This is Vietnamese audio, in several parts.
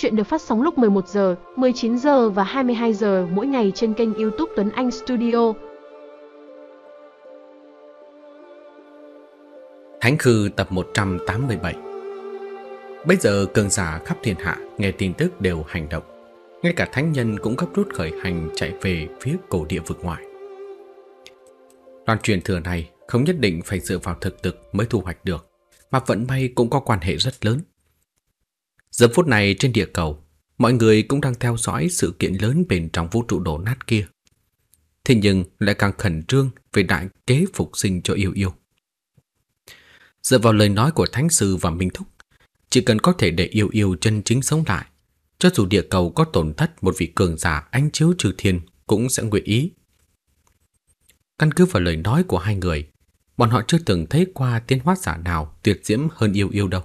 Chuyện được phát sóng lúc 11 giờ, 19 giờ và 22 giờ mỗi ngày trên kênh YouTube Tuấn Anh Studio. Thánh Khư tập 187 Bây giờ cường giả khắp thiên hạ nghe tin tức đều hành động. Ngay cả thánh nhân cũng gấp rút khởi hành chạy về phía cổ địa vực ngoài. Đoàn truyền thừa này không nhất định phải dựa vào thực lực mới thu hoạch được, mà vận may cũng có quan hệ rất lớn. Giờ phút này trên địa cầu, mọi người cũng đang theo dõi sự kiện lớn bên trong vũ trụ đổ nát kia. Thế nhưng lại càng khẩn trương về đại kế phục sinh cho yêu yêu. Dựa vào lời nói của Thánh Sư và Minh Thúc, chỉ cần có thể để yêu yêu chân chính sống lại, cho dù địa cầu có tổn thất một vị cường giả ánh chiếu trừ thiên cũng sẽ nguyện ý. Căn cứ vào lời nói của hai người, bọn họ chưa từng thấy qua tiến hóa giả nào tuyệt diễm hơn yêu yêu đâu.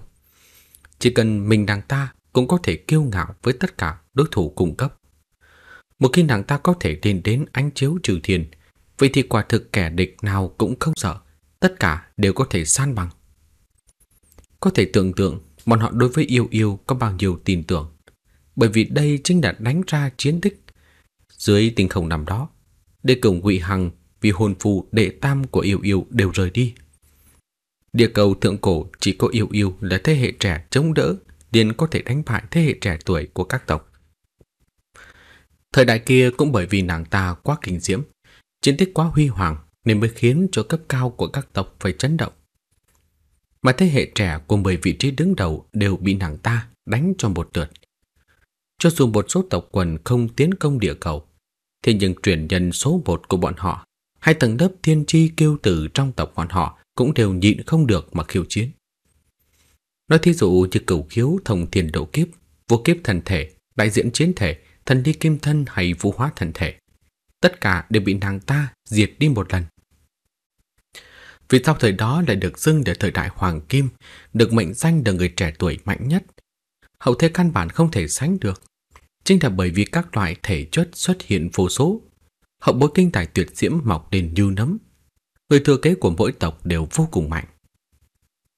Chỉ cần mình nàng ta cũng có thể kiêu ngạo với tất cả đối thủ cung cấp. Một khi nàng ta có thể đến đến ánh chiếu trừ thiền vậy thì quả thực kẻ địch nào cũng không sợ, tất cả đều có thể san bằng. Có thể tưởng tượng bọn họ đối với yêu yêu có bao nhiêu tin tưởng, bởi vì đây chính là đánh ra chiến tích. Dưới tình không nằm đó, đệ cổng Ngụy Hằng vì hồn phù đệ tam của yêu yêu đều rời đi. Địa cầu thượng cổ chỉ có yêu yêu là thế hệ trẻ chống đỡ, liền có thể đánh bại thế hệ trẻ tuổi của các tộc. Thời đại kia cũng bởi vì nàng ta quá kinh diễm, chiến tích quá huy hoàng nên mới khiến cho cấp cao của các tộc phải chấn động. Mà thế hệ trẻ của 10 vị trí đứng đầu đều bị nàng ta đánh cho một lượt. Cho dù một số tộc quần không tiến công địa cầu, thế nhưng truyền nhân số một của bọn họ, hay tầng lớp thiên chi kiêu tử trong tộc bọn họ cũng đều nhịn không được mà khiêu chiến. Nói thí dụ như cửu khiếu thông thiên độ kiếp, vô kiếp thần thể, đại diễn chiến thể, thần đi kim thân hay vũ hóa thần thể. Tất cả đều bị nàng ta diệt đi một lần. Vì sau thời đó lại được xưng để thời đại hoàng kim, được mệnh danh là người trẻ tuổi mạnh nhất. Hậu thế căn bản không thể sánh được. Chính là bởi vì các loại thể chất xuất hiện vô số. Hậu bối kinh tài tuyệt diễm mọc lên như nấm, người thừa kế của mỗi tộc đều vô cùng mạnh.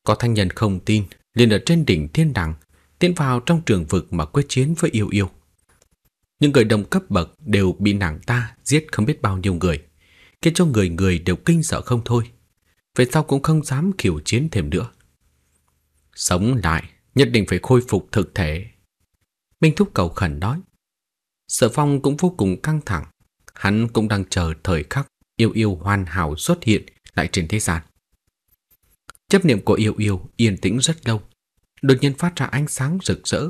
Có thanh nhân không tin, liền ở trên đỉnh thiên đàng, tiến vào trong trường vực mà quyết chiến với yêu yêu. Những người đồng cấp bậc đều bị nàng ta giết không biết bao nhiêu người, khiến cho người người đều kinh sợ không thôi. Về sau cũng không dám khiêu chiến thêm nữa. Sống lại, nhất định phải khôi phục thực thể. Minh Thúc cầu khẩn nói. Sở Phong cũng vô cùng căng thẳng, hắn cũng đang chờ thời khắc yêu yêu hoàn hảo xuất hiện lại trên thế gian. Chấp niệm của yêu yêu yên tĩnh rất lâu, đột nhiên phát ra ánh sáng rực rỡ.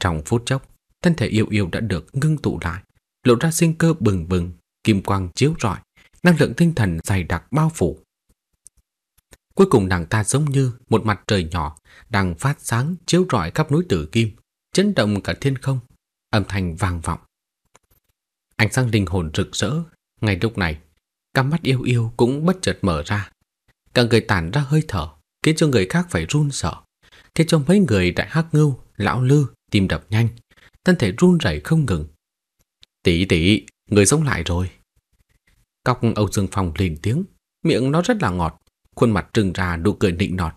Trong phút chốc, thân thể yêu yêu đã được ngưng tụ lại, lộ ra sinh cơ bừng bừng, kim quang chiếu rọi, năng lượng tinh thần dày đặc bao phủ. Cuối cùng nàng ta giống như một mặt trời nhỏ đang phát sáng chiếu rọi khắp núi Tử Kim, chấn động cả thiên không, âm thanh vang vọng. Ánh sáng linh hồn rực rỡ, ngay lúc này, Cắm mắt yêu yêu cũng bất chợt mở ra. Cả người tản ra hơi thở, khiến cho người khác phải run sợ. Thế trong mấy người đại hắc ngưu, lão lư, tim đập nhanh, thân thể run rẩy không ngừng. Tỷ tỷ, người sống lại rồi. Cọc Âu Dương Phong lên tiếng, miệng nó rất là ngọt, khuôn mặt trừng ra nụ cười nịnh nọt.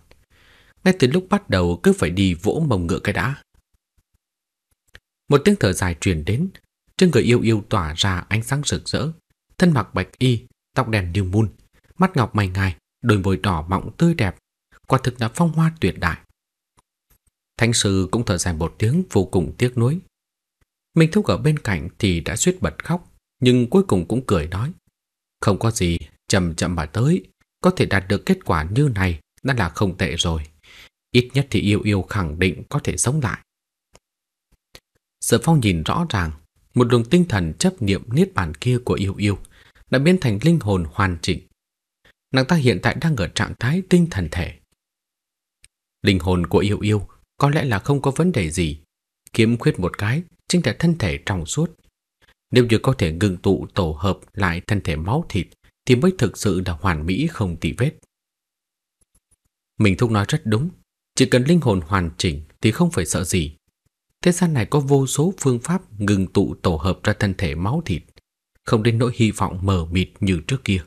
Ngay từ lúc bắt đầu cứ phải đi vỗ mông ngựa cái đã. Một tiếng thở dài truyền đến, trên người yêu yêu tỏa ra ánh sáng rực rỡ, thân mặc bạch y, tóc đen như mun, mắt ngọc mày ngài, đôi môi đỏ mọng tươi đẹp, quả thực là phong hoa tuyệt đại. Thánh sư cũng thở dài một tiếng vô cùng tiếc nuối. Minh Thúc ở bên cạnh thì đã suýt bật khóc, nhưng cuối cùng cũng cười nói. Không có gì, chậm chậm mà tới, có thể đạt được kết quả như này đã là không tệ rồi. Ít nhất thì yêu yêu khẳng định có thể sống lại. Sở phong nhìn rõ ràng, một luồng tinh thần chấp niệm niết bàn kia của yêu yêu đã biến thành linh hồn hoàn chỉnh. Nàng ta hiện tại đang ở trạng thái tinh thần thể. Linh hồn của yêu yêu có lẽ là không có vấn đề gì. Kiếm khuyết một cái, chính là thân thể trong suốt. Nếu như có thể ngừng tụ tổ hợp lại thân thể máu thịt, thì mới thực sự là hoàn mỹ không tì vết. Mình thúc nói rất đúng. Chỉ cần linh hồn hoàn chỉnh thì không phải sợ gì. Thế gian này có vô số phương pháp ngừng tụ tổ hợp ra thân thể máu thịt không đến nỗi hy vọng mờ mịt như trước kia.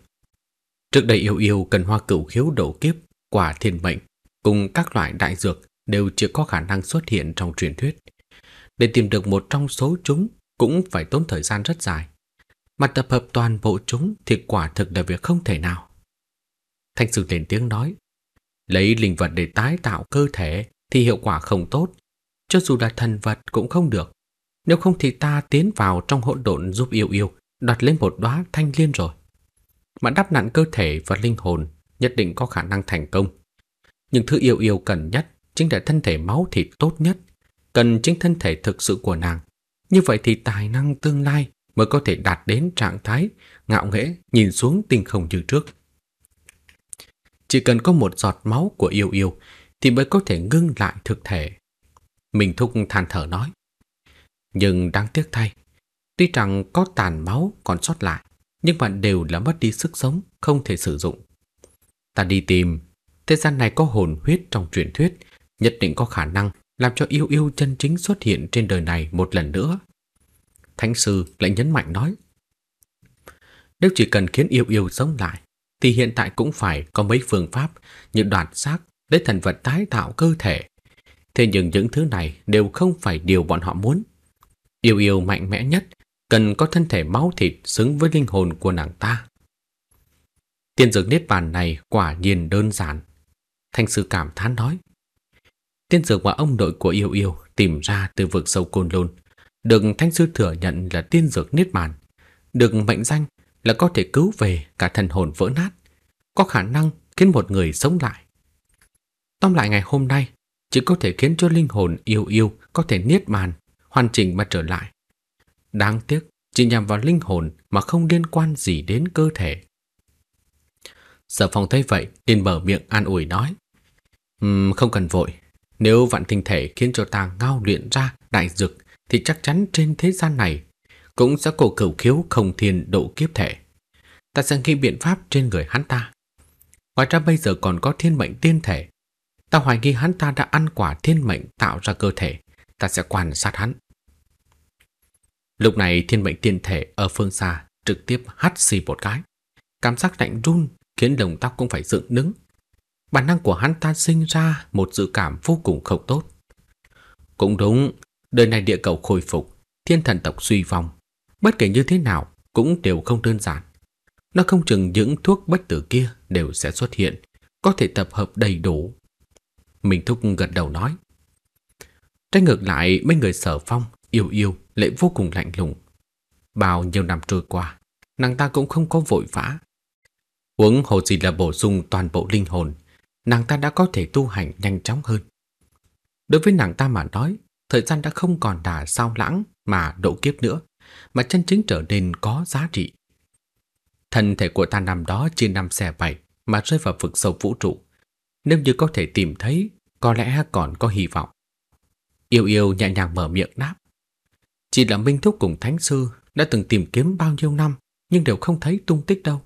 Trước đây yêu yêu cần hoa cửu khiếu đổ kiếp, quả thiên mệnh, cùng các loại đại dược đều chưa có khả năng xuất hiện trong truyền thuyết. để tìm được một trong số chúng cũng phải tốn thời gian rất dài. Mà tập hợp toàn bộ chúng thì quả thực là việc không thể nào. Thanh sư lên tiếng nói, lấy linh vật để tái tạo cơ thể thì hiệu quả không tốt, cho dù là thần vật cũng không được. Nếu không thì ta tiến vào trong hỗn độn giúp yêu yêu, đoạt lên một đóa thanh liên rồi. Mà đắp nặn cơ thể và linh hồn nhất định có khả năng thành công. Nhưng thứ yêu yêu cần nhất chính là thân thể máu thịt tốt nhất, cần chính thân thể thực sự của nàng. Như vậy thì tài năng tương lai mới có thể đạt đến trạng thái ngạo nghễ nhìn xuống tinh không như trước. Chỉ cần có một giọt máu của yêu yêu thì mới có thể ngưng lại thực thể. Mình thúc than thở nói. Nhưng đáng tiếc thay, tuy rằng có tàn máu còn sót lại, nhưng mà đều là mất đi sức sống, không thể sử dụng. Ta đi tìm, thế gian này có hồn huyết trong truyền thuyết, nhất định có khả năng làm cho yêu yêu chân chính xuất hiện trên đời này một lần nữa. Thánh sư lại nhấn mạnh nói, nếu chỉ cần khiến yêu yêu sống lại, thì hiện tại cũng phải có mấy phương pháp như đoạt xác để thần vật tái tạo cơ thể. Thế nhưng những thứ này đều không phải điều bọn họ muốn. Yêu yêu mạnh mẽ nhất cần có thân thể máu thịt xứng với linh hồn của nàng ta. Tiên dược niết bàn này quả nhiên đơn giản. Thanh sư cảm thán nói. Tiên dược mà ông nội của yêu yêu tìm ra từ vực sâu côn lôn, được thanh sư thừa nhận là tiên dược niết bàn, được mệnh danh là có thể cứu về cả thần hồn vỡ nát, có khả năng khiến một người sống lại. Tóm lại ngày hôm nay, chỉ có thể khiến cho linh hồn yêu yêu có thể niết bàn, hoàn chỉnh mà trở lại. Đáng tiếc, chỉ nhằm vào linh hồn mà không liên quan gì đến cơ thể. Sở phong thấy vậy, liền mở miệng an ủi nói. Um, không cần vội, nếu vạn tinh thể khiến cho ta ngao luyện ra đại dực thì chắc chắn trên thế gian này cũng sẽ cổ cửu khiếu không thiên độ kiếp thể. Ta sẽ nghĩ biện pháp trên người hắn ta. Ngoài ra bây giờ còn có thiên mệnh tiên thể. Ta hoài nghi hắn ta đã ăn quả thiên mệnh tạo ra cơ thể. Ta sẽ quan sát hắn. Lúc này thiên mệnh tiên thể ở phương xa trực tiếp hắt xì một cái. Cảm giác lạnh run khiến lồng tóc cũng phải dựng đứng. Bản năng của hắn ta sinh ra một dự cảm vô cùng không tốt. Cũng đúng, đời này địa cầu khôi phục, thiên thần tộc suy vong. Bất kể như thế nào cũng đều không đơn giản. Nó không chừng những thuốc bách tử kia đều sẽ xuất hiện, có thể tập hợp đầy đủ. Mình thúc gật đầu nói. Trái ngược lại, mấy người sở phong, yêu yêu, lại vô cùng lạnh lùng. Bao nhiêu năm trôi qua, nàng ta cũng không có vội vã. Huống hồ gì là bổ sung toàn bộ linh hồn, nàng ta đã có thể tu hành nhanh chóng hơn. Đối với nàng ta mà nói, thời gian đã không còn đà sao lãng mà độ kiếp nữa, mà chân chính trở nên có giá trị. Thân thể của ta nằm đó chia năm xẻ bảy mà rơi vào vực sâu vũ trụ. Nếu như có thể tìm thấy, có lẽ còn có hy vọng. Yêu yêu nhẹ nhàng mở miệng đáp. Chỉ là Minh Thúc cùng Thánh Sư đã từng tìm kiếm bao nhiêu năm nhưng đều không thấy tung tích đâu.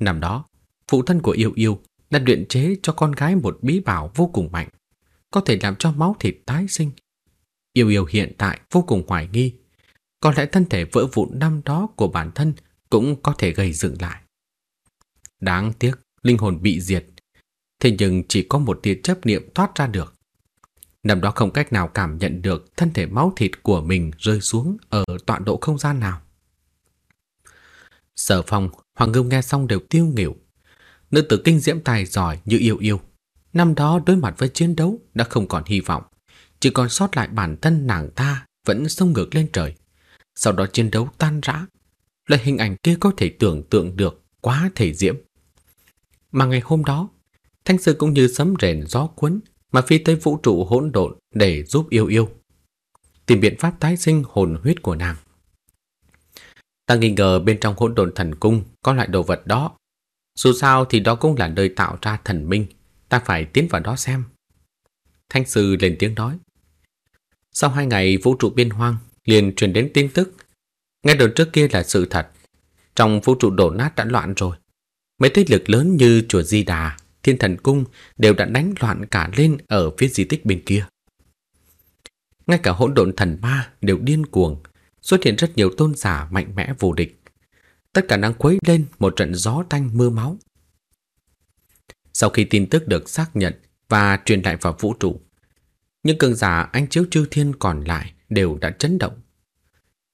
Năm đó, phụ thân của yêu yêu đã luyện chế cho con gái một bí bảo vô cùng mạnh, có thể làm cho máu thịt tái sinh. Yêu yêu hiện tại vô cùng hoài nghi, có lẽ thân thể vỡ vụn năm đó của bản thân cũng có thể gây dựng lại. Đáng tiếc, linh hồn bị diệt, thế nhưng chỉ có một tia chấp niệm thoát ra được. Năm đó không cách nào cảm nhận được thân thể máu thịt của mình rơi xuống ở tọa độ không gian nào. Sở phong, Hoàng Ngưu nghe xong đều tiêu nghỉu. Nữ tử kinh diễm tài giỏi như yêu yêu. Năm đó đối mặt với chiến đấu đã không còn hy vọng. Chỉ còn sót lại bản thân nàng ta vẫn sông ngược lên trời. Sau đó chiến đấu tan rã. Loại hình ảnh kia có thể tưởng tượng được quá thể diễm. Mà ngày hôm đó, Thanh Sư cũng như sấm rền gió cuốn mà phi tới vũ trụ hỗn độn để giúp yêu yêu. Tìm biện pháp tái sinh hồn huyết của nàng. Ta nghi ngờ bên trong hỗn độn thần cung có loại đồ vật đó. Dù sao thì đó cũng là nơi tạo ra thần minh, ta phải tiến vào đó xem. Thanh sư lên tiếng nói. Sau hai ngày vũ trụ biên hoang, liền truyền đến tin tức. Nghe đồn trước kia là sự thật. Trong vũ trụ đổ nát đã loạn rồi. Mấy thế lực lớn như chùa Di Đà, Thiên Thần Cung đều đã đánh loạn cả lên ở phía di tích bên kia. Ngay cả hỗn độn thần ma đều điên cuồng, xuất hiện rất nhiều tôn giả mạnh mẽ vô địch. Tất cả đang quấy lên một trận gió tanh mưa máu. Sau khi tin tức được xác nhận và truyền lại vào vũ trụ, Những cường giả anh chiếu chư thiên còn lại đều đã chấn động.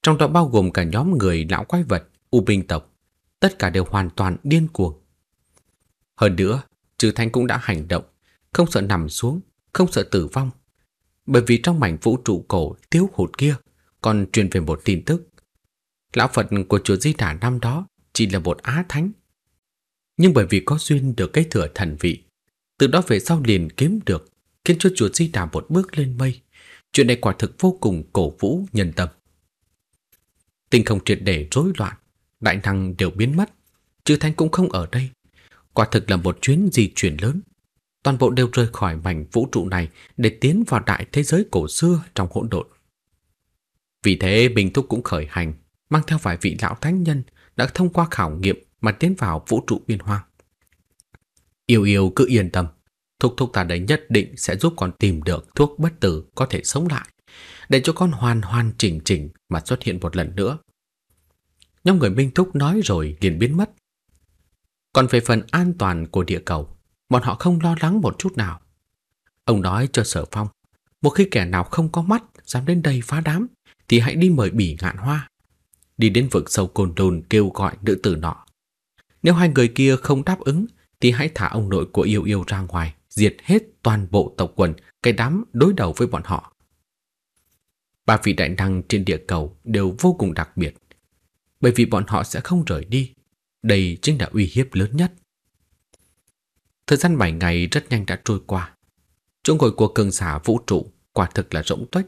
Trong đó bao gồm cả nhóm người lão quái vật, u binh tộc, tất cả đều hoàn toàn điên cuồng. Hơn nữa, Trừ Thanh cũng đã hành động, không sợ nằm xuống, không sợ tử vong. Bởi vì trong mảnh vũ trụ cổ thiếu hụt kia còn truyền về một tin tức. Lão Phật của chùa Di Đà năm đó chỉ là một á thánh. Nhưng bởi vì có duyên được cái thừa thần vị, từ đó về sau liền kiếm được, khiến cho chùa Di Đà một bước lên mây. Chuyện này quả thực vô cùng cổ vũ nhân tâm. Tinh không triệt để rối loạn, đại năng đều biến mất, chư thanh cũng không ở đây. Quả thực là một chuyến di chuyển lớn. Toàn bộ đều rời khỏi mảnh vũ trụ này để tiến vào đại thế giới cổ xưa trong hỗn độn. Vì thế Bình Thúc cũng khởi hành, mang theo vài vị lão thánh nhân đã thông qua khảo nghiệm mà tiến vào vũ trụ biên hoang. Yêu yêu cứ yên tâm, thúc thúc ta đấy nhất định sẽ giúp con tìm được thuốc bất tử có thể sống lại, để cho con hoàn hoàn chỉnh chỉnh mà xuất hiện một lần nữa. Nhóm người Minh Thúc nói rồi liền biến mất. Còn về phần an toàn của địa cầu, bọn họ không lo lắng một chút nào. Ông nói cho Sở Phong, một khi kẻ nào không có mắt dám đến đây phá đám, thì hãy đi mời bỉ ngạn hoa. Đi đến vực sâu cồn đồn kêu gọi nữ tử nọ. Nếu hai người kia không đáp ứng, thì hãy thả ông nội của yêu yêu ra ngoài, diệt hết toàn bộ tộc quần, cái đám đối đầu với bọn họ. Ba vị đại năng trên địa cầu đều vô cùng đặc biệt, bởi vì bọn họ sẽ không rời đi. Đây chính là uy hiếp lớn nhất. Thời gian 7 ngày rất nhanh đã trôi qua. Chỗ ngồi của cường giả vũ trụ quả thực là rỗng tuếch.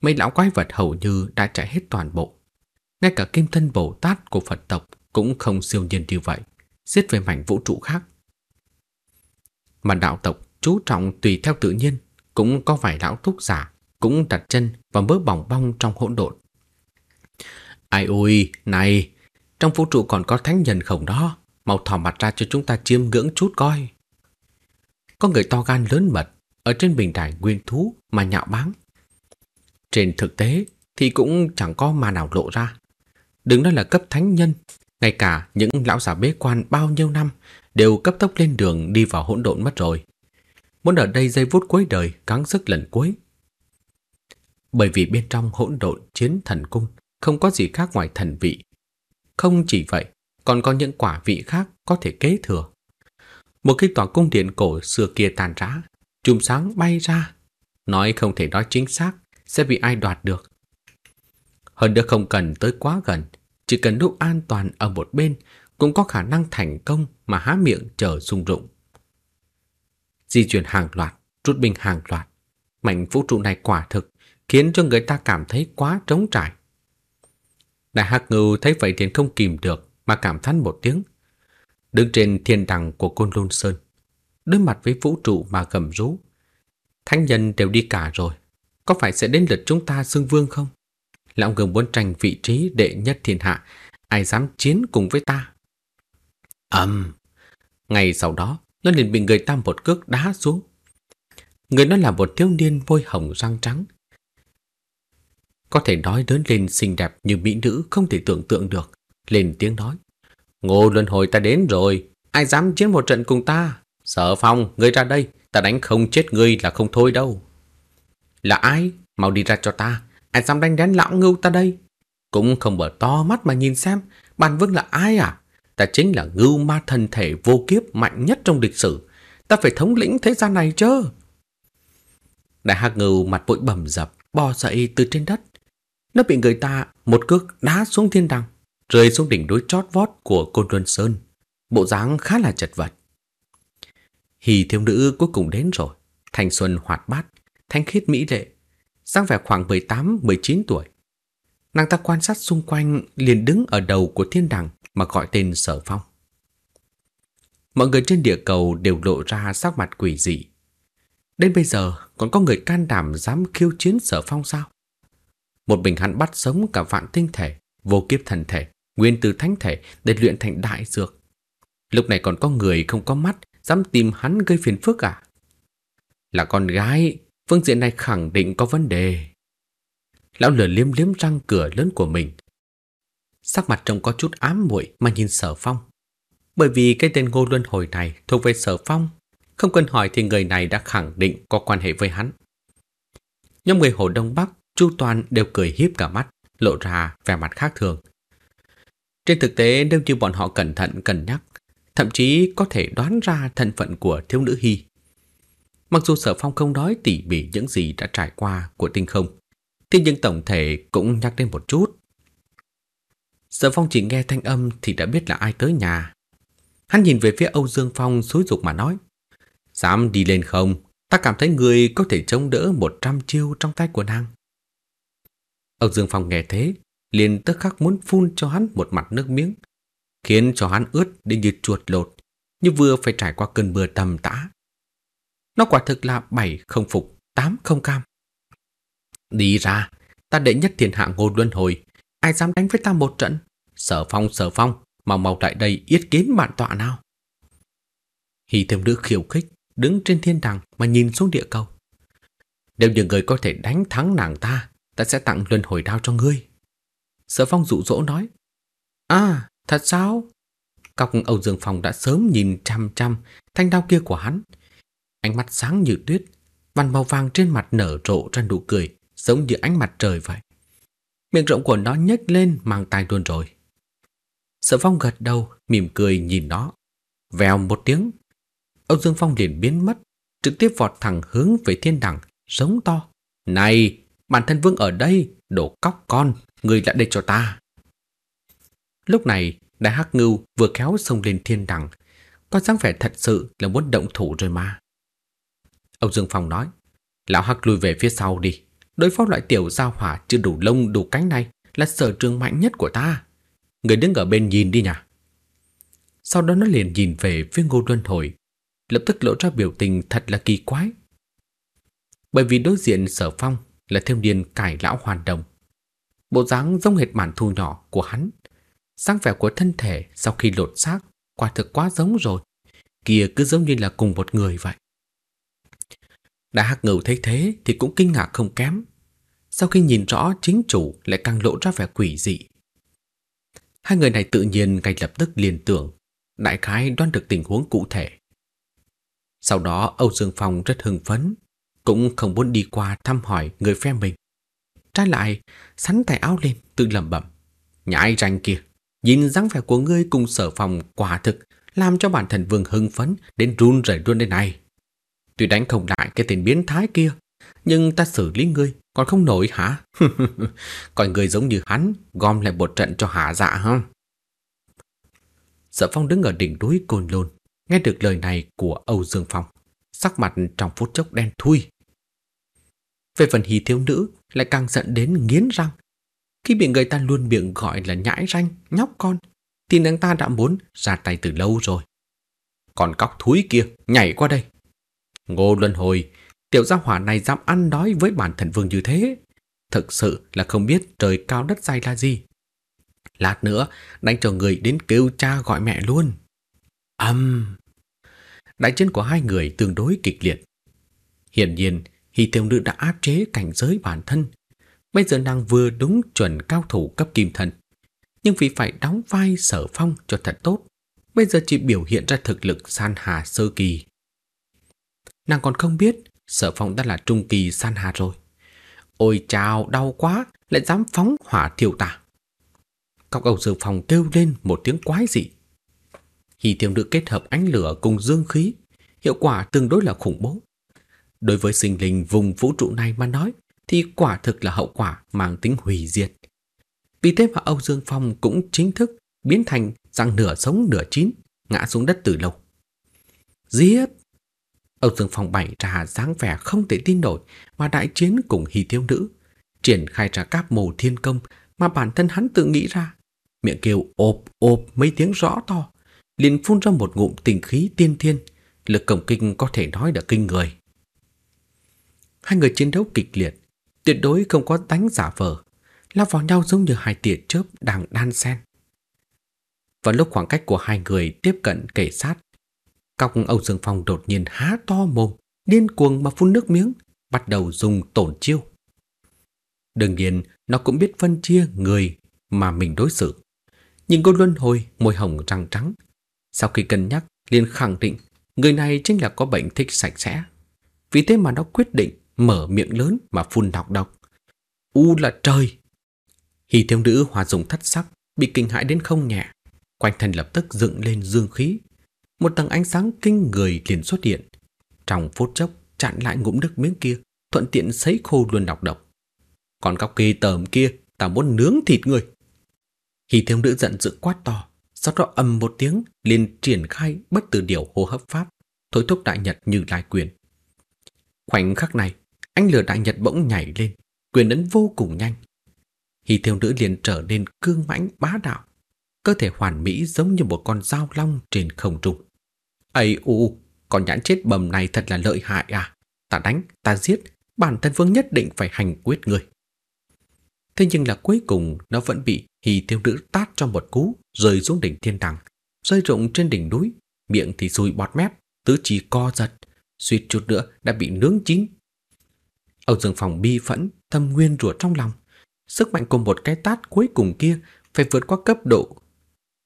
Mấy lão quái vật hầu như đã chạy hết toàn bộ. Ngay cả kim thân Bồ Tát của Phật tộc cũng không siêu nhiên như vậy, giết về mảnh vũ trụ khác. Mà đạo tộc chú trọng tùy theo tự nhiên, cũng có vài lão thúc giả cũng đặt chân vào mớ bỏng bong trong hỗn độn. Ai ôi, này, trong vũ trụ còn có thánh nhân khổng đó, mau thò mặt ra cho chúng ta chiêm ngưỡng chút coi. Có người to gan lớn mật ở trên bình đài nguyên thú mà nhạo báng. Trên thực tế thì cũng chẳng có mà nào lộ ra. Đừng nói là cấp thánh nhân, ngay cả những lão già bế quan bao nhiêu năm đều cấp tốc lên đường đi vào hỗn độn mất rồi. Muốn ở đây giây phút cuối đời cắn sức lần cuối. Bởi vì bên trong hỗn độn chiến thần cung không có gì khác ngoài thần vị. Không chỉ vậy, còn có những quả vị khác có thể kế thừa. Một khi tòa cung điện cổ xưa kia tàn rã, chùm sáng bay ra, nói không thể nói chính xác sẽ bị ai đoạt được. Hơn nữa không cần tới quá gần, chỉ cần lúc an toàn ở một bên cũng có khả năng thành công mà há miệng chờ sung rụng. Di chuyển hàng loạt, rút binh hàng loạt, mảnh vũ trụ này quả thực khiến cho người ta cảm thấy quá trống trải. Đại Hạc Ngưu thấy vậy thì không kìm được mà cảm thán một tiếng. Đứng trên thiên đằng của Côn Lôn Sơn, đối mặt với vũ trụ mà gầm rú. Thánh nhân đều đi cả rồi, có phải sẽ đến lượt chúng ta xưng vương không? Lão Ngưu muốn tranh vị trí đệ nhất thiên hạ, ai dám chiến cùng với ta? Ầm! Um, ngày sau đó, nó liền bị người ta một cước đá xuống. Người nó là một thiếu niên môi hồng răng trắng, có thể nói lớn lên xinh đẹp như mỹ nữ không thể tưởng tượng được. Lên tiếng nói. Ngô luân hồi ta đến rồi. Ai dám chiến một trận cùng ta? Sở phong, ngươi ra đây. Ta đánh không chết ngươi là không thôi đâu. Là ai? Mau đi ra cho ta. Ai dám đánh đến lão ngưu ta đây? Cũng không mở to mắt mà nhìn xem. Bàn vương là ai à? Ta chính là ngưu ma thần thể vô kiếp mạnh nhất trong lịch sử. Ta phải thống lĩnh thế gian này chứ. Đại hạc ngưu mặt bụi bầm dập, bò dậy từ trên đất. Nó bị người ta một cước đá xuống thiên đàng, rơi xuống đỉnh núi chót vót của Côn Luân Sơn. Bộ dáng khá là chật vật. Hì thiếu nữ cuối cùng đến rồi. Thanh xuân hoạt bát, thanh khiết mỹ lệ, dáng vẻ khoảng 18-19 tuổi. Nàng ta quan sát xung quanh liền đứng ở đầu của thiên đàng mà gọi tên Sở Phong. Mọi người trên địa cầu đều lộ ra sắc mặt quỷ dị. Đến bây giờ còn có người can đảm dám khiêu chiến Sở Phong sao? Một mình hắn bắt sống cả vạn tinh thể, vô kiếp thần thể, nguyên từ thánh thể để luyện thành đại dược. Lúc này còn có người không có mắt dám tìm hắn gây phiền phức à? Là con gái, phương diện này khẳng định có vấn đề. Lão lửa liếm liếm răng cửa lớn của mình. Sắc mặt trông có chút ám muội mà nhìn sở phong. Bởi vì cái tên ngô luân hồi này thuộc về sở phong. Không cần hỏi thì người này đã khẳng định có quan hệ với hắn. Nhóm người Hồ Đông Bắc, Chu Toàn đều cười hiếp cả mắt, lộ ra vẻ mặt khác thường. Trên thực tế nếu như bọn họ cẩn thận cân nhắc, thậm chí có thể đoán ra thân phận của thiếu nữ Hy. Mặc dù Sở Phong không nói tỉ mỉ những gì đã trải qua của tinh không, thế nhưng tổng thể cũng nhắc đến một chút. Sở Phong chỉ nghe thanh âm thì đã biết là ai tới nhà. Hắn nhìn về phía Âu Dương Phong xúi dục mà nói. Dám đi lên không? Ta cảm thấy người có thể chống đỡ 100 chiêu trong tay của nàng. Âu Dương Phong nghe thế, liền tức khắc muốn phun cho hắn một mặt nước miếng, khiến cho hắn ướt đến như chuột lột, như vừa phải trải qua cơn mưa tầm tã. Nó quả thực là bảy không phục, tám không cam. Đi ra, ta đệ nhất thiên hạ ngô luân hồi, ai dám đánh với ta một trận? Sở phong, sở phong, mau mau lại đây yết kiến bản tọa nào. Hì thêm nữ khiêu khích, đứng trên thiên đàng mà nhìn xuống địa cầu. Nếu như người có thể đánh thắng nàng ta, ta sẽ tặng luân hồi đao cho ngươi. Sở phong dụ dỗ nói. À, thật sao? Cọc Âu Dương Phong đã sớm nhìn chăm chăm thanh đao kia của hắn. Ánh mắt sáng như tuyết, vằn màu vàng trên mặt nở rộ ra nụ cười, giống như ánh mặt trời vậy. Miệng rộng của nó nhếch lên mang tai luôn rồi. Sở Phong gật đầu, mỉm cười nhìn nó. Vèo một tiếng, Âu Dương Phong liền biến mất, trực tiếp vọt thẳng hướng về thiên đẳng, giống to. Này, bản thân vương ở đây, đổ cóc con, người lại đây cho ta. Lúc này, Đại Hắc Ngưu vừa kéo sông lên thiên đẳng, có dáng vẻ thật sự là muốn động thủ rồi mà. ông Dương Phong nói, Lão Hắc lùi về phía sau đi, đối phó loại tiểu giao hỏa chưa đủ lông đủ cánh này là sở trường mạnh nhất của ta. Người đứng ở bên nhìn đi nhỉ. Sau đó nó liền nhìn về phía Ngô Luân Hồi, lập tức lộ ra biểu tình thật là kỳ quái. Bởi vì đối diện sở phong là thiêu điên cải lão hoàn đồng. Bộ dáng giống hệt bản thu nhỏ của hắn. Sáng vẻ của thân thể sau khi lột xác quả thực quá giống rồi. Kia cứ giống như là cùng một người vậy. Đã hắc ngầu thấy thế thì cũng kinh ngạc không kém. Sau khi nhìn rõ chính chủ lại càng lộ ra vẻ quỷ dị. Hai người này tự nhiên ngay lập tức liền tưởng, đại khái đoán được tình huống cụ thể. Sau đó Âu Dương Phong rất hưng phấn, cũng không muốn đi qua thăm hỏi người phe mình. Trái lại, sắn tay áo lên, tự lẩm bẩm. Nhãi ranh kia, nhìn dáng vẻ của ngươi cùng sở phòng quả thực làm cho bản thân vương hưng phấn đến run rẩy luôn đây này. Tuy đánh không lại cái tên biến thái kia, nhưng ta xử lý ngươi còn không nổi hả? Coi người giống như hắn, gom lại một trận cho hạ dạ ha. Sở Phong đứng ở đỉnh núi Côn Lôn, nghe được lời này của Âu Dương Phong, sắc mặt trong phút chốc đen thui. Về phần hì thiếu nữ lại càng giận đến nghiến răng. Khi bị người ta luôn miệng gọi là nhãi ranh, nhóc con, thì nàng ta đã muốn ra tay từ lâu rồi. Còn cóc thúi kia nhảy qua đây. Ngô Luân Hồi, tiểu gia hỏa này dám ăn đói với bản thần vương như thế. Thực sự là không biết trời cao đất dày là gì. Lát nữa, đánh cho người đến kêu cha gọi mẹ luôn. Âm! Đại chiến của hai người tương đối kịch liệt. Hiển nhiên, Hy Tiêu Nữ đã áp chế cảnh giới bản thân. Bây giờ nàng vừa đúng chuẩn cao thủ cấp kim thần. Nhưng vì phải đóng vai sở phong cho thật tốt, bây giờ chỉ biểu hiện ra thực lực san hà sơ kỳ. Nàng còn không biết sở phong đã là trung kỳ san hà rồi. Ôi chào, đau quá, lại dám phóng hỏa thiêu ta. Cọc Âu Dương Phong kêu lên một tiếng quái dị. Hy tiêu nữ kết hợp ánh lửa cùng dương khí, hiệu quả tương đối là khủng bố. Đối với sinh linh vùng vũ trụ này mà nói, thì quả thực là hậu quả mang tính hủy diệt. Vì thế mà Âu Dương Phong cũng chính thức biến thành răng nửa sống nửa chín, ngã xuống đất từ lâu. Giết! Âu Dương Phong bày ra dáng vẻ không thể tin nổi mà đại chiến cùng hy thiếu nữ, triển khai ra các mồ thiên công mà bản thân hắn tự nghĩ ra. Miệng kêu ộp ộp mấy tiếng rõ to, liền phun ra một ngụm tình khí tiên thiên, lực cổng kinh có thể nói là kinh người. Hai người chiến đấu kịch liệt, tuyệt đối không có đánh giả vờ, lao vào nhau giống như hai tia chớp đang đan xen. Vào lúc khoảng cách của hai người tiếp cận kể sát, cọc Âu Dương Phong đột nhiên há to mồm, điên cuồng mà phun nước miếng, bắt đầu dùng tổn chiêu. Đương nhiên, nó cũng biết phân chia người mà mình đối xử. Nhìn cô luân hồi, môi hồng răng trắng, sau khi cân nhắc, liền khẳng định người này chính là có bệnh thích sạch sẽ. Vì thế mà nó quyết định mở miệng lớn mà phun độc độc. U là trời! Hì thiếu nữ hòa dùng thất sắc, bị kinh hãi đến không nhẹ. Quanh thân lập tức dựng lên dương khí. Một tầng ánh sáng kinh người liền xuất hiện. Trong phút chốc chặn lại ngụm nước miếng kia, thuận tiện sấy khô luôn độc độc. Còn góc kỳ tởm kia, ta muốn nướng thịt người. Hì thiếu nữ giận dữ quát to, sau đó ầm một tiếng liền triển khai bất tử điều hô hấp pháp, thối thúc đại nhật như lai quyền. Khoảnh khắc này, anh lửa đại nhật bỗng nhảy lên, quyền ấn vô cùng nhanh. Hì thiêu nữ liền trở nên cương mãnh bá đạo, cơ thể hoàn mỹ giống như một con dao long trên không trung. Ây u, con nhãn chết bầm này thật là lợi hại à. Ta đánh, ta giết, bản thân vương nhất định phải hành quyết người. Thế nhưng là cuối cùng nó vẫn bị hì tiêu nữ tát cho một cú, rơi xuống đỉnh thiên đàng, rơi rụng trên đỉnh núi, miệng thì sùi bọt mép, tứ chi co giật, suýt chút nữa đã bị nướng chín. Âu Dương Phòng bi phẫn, thâm nguyên rủa trong lòng. Sức mạnh của một cái tát cuối cùng kia phải vượt qua cấp độ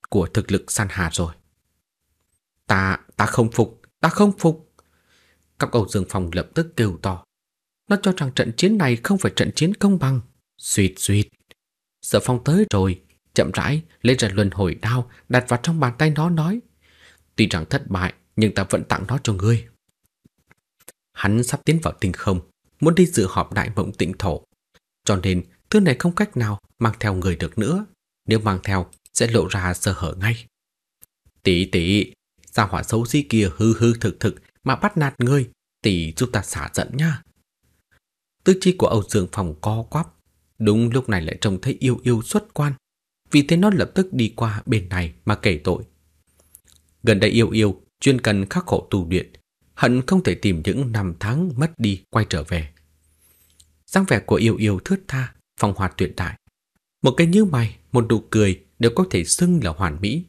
của thực lực san hà rồi. Ta, ta không phục, ta không phục. Các Âu Dương Phong lập tức kêu to. Nó cho rằng trận chiến này không phải trận chiến công bằng. Xuyệt xuyệt. Sở Phong tới rồi, chậm rãi lấy ra luân hồi đao đặt vào trong bàn tay nó nói. Tuy rằng thất bại, nhưng ta vẫn tặng nó cho ngươi. Hắn sắp tiến vào tinh không, muốn đi dự họp đại mộng tịnh thổ. Cho nên, thứ này không cách nào mang theo người được nữa. Nếu mang theo, sẽ lộ ra sơ hở ngay. Tỷ tỷ, gia hỏa xấu xí kia hư hư thực thực mà bắt nạt ngươi, tỷ giúp ta xả giận nha. Tư chi của Âu Dương Phòng co quắp, đúng lúc này lại trông thấy yêu yêu xuất quan. Vì thế nó lập tức đi qua bên này mà kể tội. Gần đây yêu yêu chuyên cần khắc khổ tu luyện, hận không thể tìm những năm tháng mất đi quay trở về. dáng vẻ của yêu yêu thướt tha, phong hoạt tuyệt đại. Một cái như mày, một nụ cười đều có thể xưng là hoàn mỹ.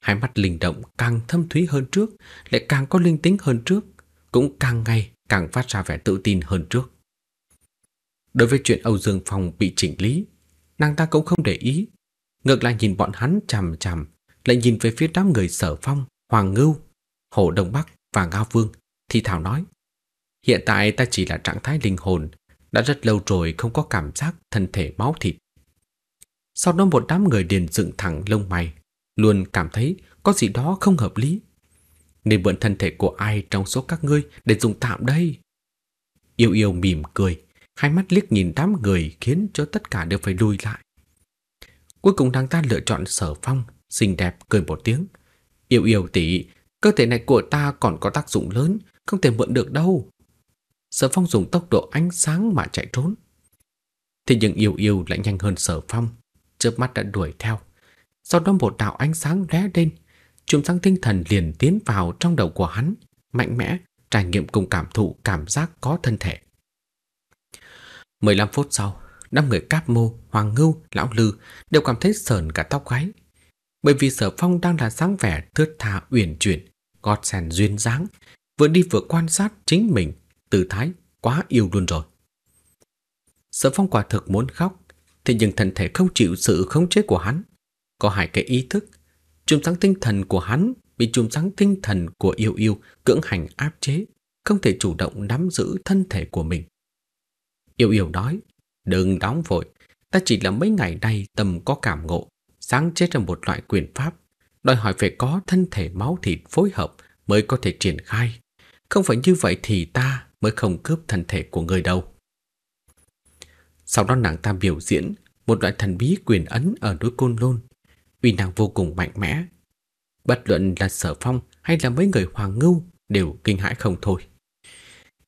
Hai mắt linh động càng thâm thúy hơn trước, lại càng có linh tính hơn trước, cũng càng ngày càng phát ra vẻ tự tin hơn trước. Đối với chuyện Âu Dương Phong bị chỉnh lý, nàng ta cũng không để ý, ngược lại nhìn bọn hắn chằm chằm, lại nhìn về phía đám người Sở Phong, Hoàng Ngưu, Hồ Đông Bắc và Ngao Vương, thì thảo nói: "Hiện tại ta chỉ là trạng thái linh hồn, đã rất lâu rồi không có cảm giác thân thể máu thịt. Sau đó một đám người điền dựng thẳng lông mày, luôn cảm thấy có gì đó không hợp lý. Nên mượn thân thể của ai trong số các ngươi để dùng tạm đây? Yêu yêu mỉm cười, hai mắt liếc nhìn đám người khiến cho tất cả đều phải lùi lại. Cuối cùng nàng ta lựa chọn sở phong, xinh đẹp cười một tiếng. Yêu yêu tỷ, cơ thể này của ta còn có tác dụng lớn, không thể mượn được đâu. Sở phong dùng tốc độ ánh sáng mà chạy trốn. Thế nhưng yêu yêu lại nhanh hơn sở phong, chớp mắt đã đuổi theo. Sau đó một đạo ánh sáng lóe lên, chùm sáng tinh thần liền tiến vào trong đầu của hắn, mạnh mẽ trải nghiệm cùng cảm thụ cảm giác có thân thể. 15 phút sau, năm người Cáp Mô, Hoàng Ngưu, Lão Lư đều cảm thấy sờn cả tóc gáy. Bởi vì Sở Phong đang là sáng vẻ thướt tha uyển chuyển, gót sàn duyên dáng, vừa đi vừa quan sát chính mình, tư thái quá yêu luôn rồi. Sở Phong quả thực muốn khóc, Thế nhưng thân thể không chịu sự khống chế của hắn. Có hai cái ý thức. Chùm sáng tinh thần của hắn bị chùm sáng tinh thần của yêu yêu cưỡng hành áp chế, không thể chủ động nắm giữ thân thể của mình. Yêu yêu nói, đừng đóng vội, ta chỉ là mấy ngày nay tầm có cảm ngộ, sáng chế ra một loại quyền pháp, đòi hỏi phải có thân thể máu thịt phối hợp mới có thể triển khai. Không phải như vậy thì ta mới không cướp thân thể của người đâu. Sau đó nàng ta biểu diễn một loại thần bí quyền ấn ở núi Côn Lôn. Uy năng vô cùng mạnh mẽ. Bất luận là sở phong hay là mấy người hoàng ngưu đều kinh hãi không thôi.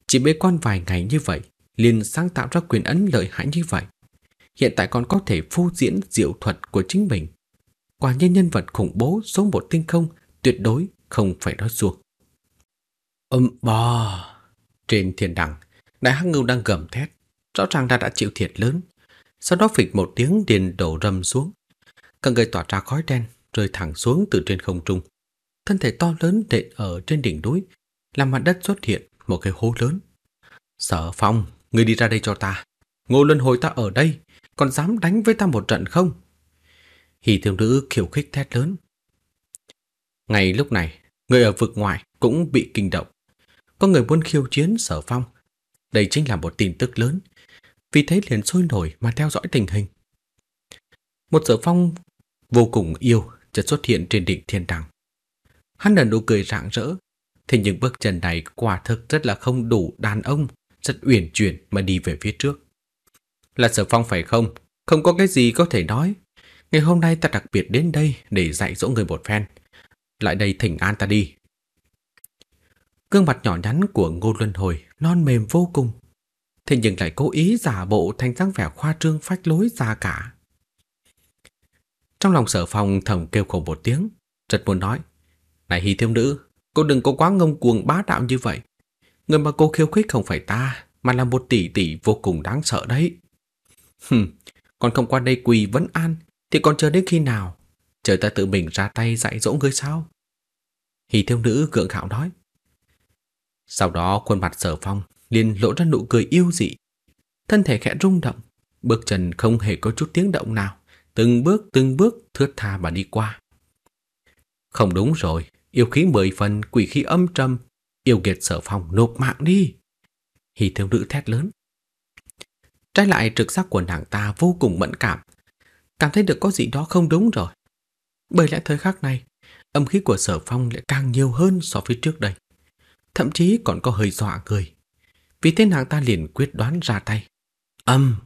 Chỉ bế quan vài ngày như vậy, liền sáng tạo ra quyền ấn lợi hại như vậy. Hiện tại còn có thể phô diễn diệu thuật của chính mình. Quả nhiên nhân vật khủng bố số một tinh không tuyệt đối không phải nói xuông. Âm bò! Trên thiên đẳng, đại hắc ngưu đang gầm thét, rõ ràng đã đã chịu thiệt lớn. Sau đó phịch một tiếng điền đổ rầm xuống. Cả người tỏa ra khói đen, rơi thẳng xuống từ trên không trung. Thân thể to lớn đện ở trên đỉnh núi, làm mặt đất xuất hiện một cái hố lớn. Sở phong, ngươi đi ra đây cho ta. Ngô luân hồi ta ở đây, còn dám đánh với ta một trận không? Hỷ thiếu nữ khiêu khích thét lớn. Ngay lúc này, người ở vực ngoài cũng bị kinh động. Có người muốn khiêu chiến sở phong, Đây chính là một tin tức lớn, vì thế liền sôi nổi mà theo dõi tình hình. Một sở phong vô cùng yêu chợt xuất hiện trên đỉnh thiên đàng. Hắn nở nụ cười rạng rỡ, thế nhưng bước chân này quả thực rất là không đủ đàn ông, rất uyển chuyển mà đi về phía trước. Là sở phong phải không? Không có cái gì có thể nói. Ngày hôm nay ta đặc biệt đến đây để dạy dỗ người một phen. Lại đây thỉnh an ta đi. Gương mặt nhỏ nhắn của Ngô Luân Hồi non mềm vô cùng. Thế nhưng lại cố ý giả bộ thành dáng vẻ khoa trương phách lối ra cả. Trong lòng sở phòng thầm kêu khổ một tiếng, rất muốn nói. Này hy thiếu nữ, cô đừng có quá ngông cuồng bá đạo như vậy. Người mà cô khiêu khích không phải ta, mà là một tỷ tỷ vô cùng đáng sợ đấy. Hừm, còn không qua đây quỳ vẫn an, thì còn chờ đến khi nào? Chờ ta tự mình ra tay dạy dỗ ngươi sao? Hỷ thiếu nữ gượng gạo nói. Sau đó khuôn mặt sở phong liền lộ ra nụ cười yêu dị. Thân thể khẽ rung động, bước chân không hề có chút tiếng động nào, từng bước từng bước thướt tha mà đi qua. Không đúng rồi, yêu khí mười phần, quỷ khí âm trầm, yêu kiệt sở phong nộp mạng đi. Hỷ thiếu nữ thét lớn. Trái lại trực giác của nàng ta vô cùng mẫn cảm, cảm thấy được có gì đó không đúng rồi. Bởi lẽ thời khắc này, âm khí của sở phong lại càng nhiều hơn so với trước đây. Thậm chí còn có hơi dọa người. Vì thế nàng ta liền quyết đoán ra tay. Âm,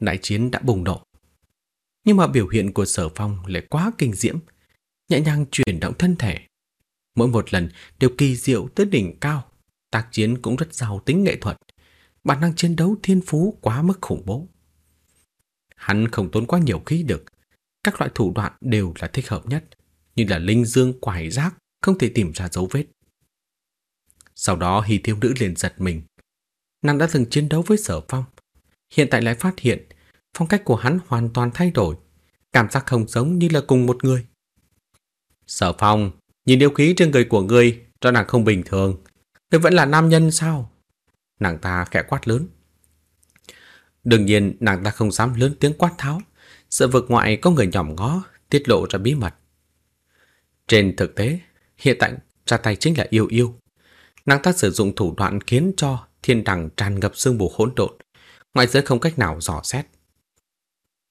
đại chiến đã bùng nổ. Nhưng mà biểu hiện của sở phong lại quá kinh diễm, nhẹ nhàng chuyển động thân thể. Mỗi một lần đều kỳ diệu tới đỉnh cao, tác chiến cũng rất giàu tính nghệ thuật. Bản năng chiến đấu thiên phú quá mức khủng bố. Hắn không tốn quá nhiều khí được. Các loại thủ đoạn đều là thích hợp nhất, như là linh dương quải rác, không thể tìm ra dấu vết. Sau đó Hy Thiếu Nữ liền giật mình. Nàng đã từng chiến đấu với Sở Phong. Hiện tại lại phát hiện phong cách của hắn hoàn toàn thay đổi, cảm giác không giống như là cùng một người. Sở Phong, nhìn điều khí trên người của ngươi cho nàng không bình thường. Ngươi vẫn là nam nhân sao? Nàng ta khẽ quát lớn. Đương nhiên nàng ta không dám lớn tiếng quát tháo, sợ vực ngoại có người nhỏm ngó, tiết lộ ra bí mật. Trên thực tế, hiện tại ra tay chính là yêu yêu. Nàng ta sử dụng thủ đoạn khiến cho thiên đằng tràn ngập sương mù hỗn độn, ngoại giới không cách nào dò xét.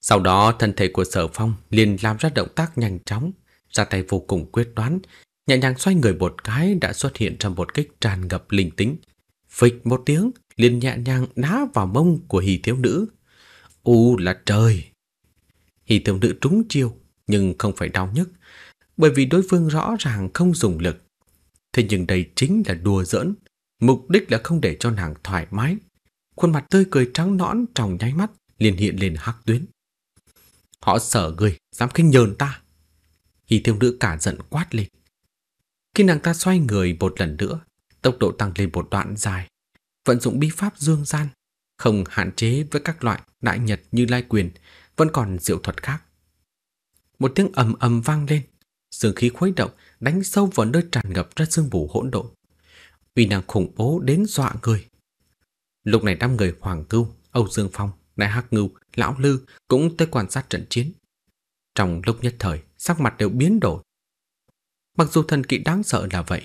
Sau đó thân thể của sở phong liền làm ra động tác nhanh chóng, ra tay vô cùng quyết đoán, nhẹ nhàng xoay người một cái đã xuất hiện trong một kích tràn ngập linh tính. Phịch một tiếng, liền nhẹ nhàng đá vào mông của hỷ thiếu nữ. U là trời! Hỷ thiếu nữ trúng chiêu, nhưng không phải đau nhức, bởi vì đối phương rõ ràng không dùng lực. Thế nhưng đây chính là đùa giỡn, mục đích là không để cho nàng thoải mái. Khuôn mặt tươi cười trắng nõn trong nháy mắt liền hiện lên hắc tuyến. Họ sợ người, dám khinh nhờn ta. Hỷ thiếu nữ cả giận quát lên. Khi nàng ta xoay người một lần nữa, tốc độ tăng lên một đoạn dài, vận dụng bi pháp dương gian, không hạn chế với các loại đại nhật như lai quyền, vẫn còn diệu thuật khác. Một tiếng ầm ầm vang lên, sương khí khuấy động đánh sâu vào nơi tràn ngập ra sương mù hỗn độn. Uy năng khủng bố đến dọa người. Lúc này năm người Hoàng Cưu, Âu Dương Phong, Đại Hắc Ngưu, Lão Lư cũng tới quan sát trận chiến. Trong lúc nhất thời, sắc mặt đều biến đổi. Mặc dù thần kỵ đáng sợ là vậy,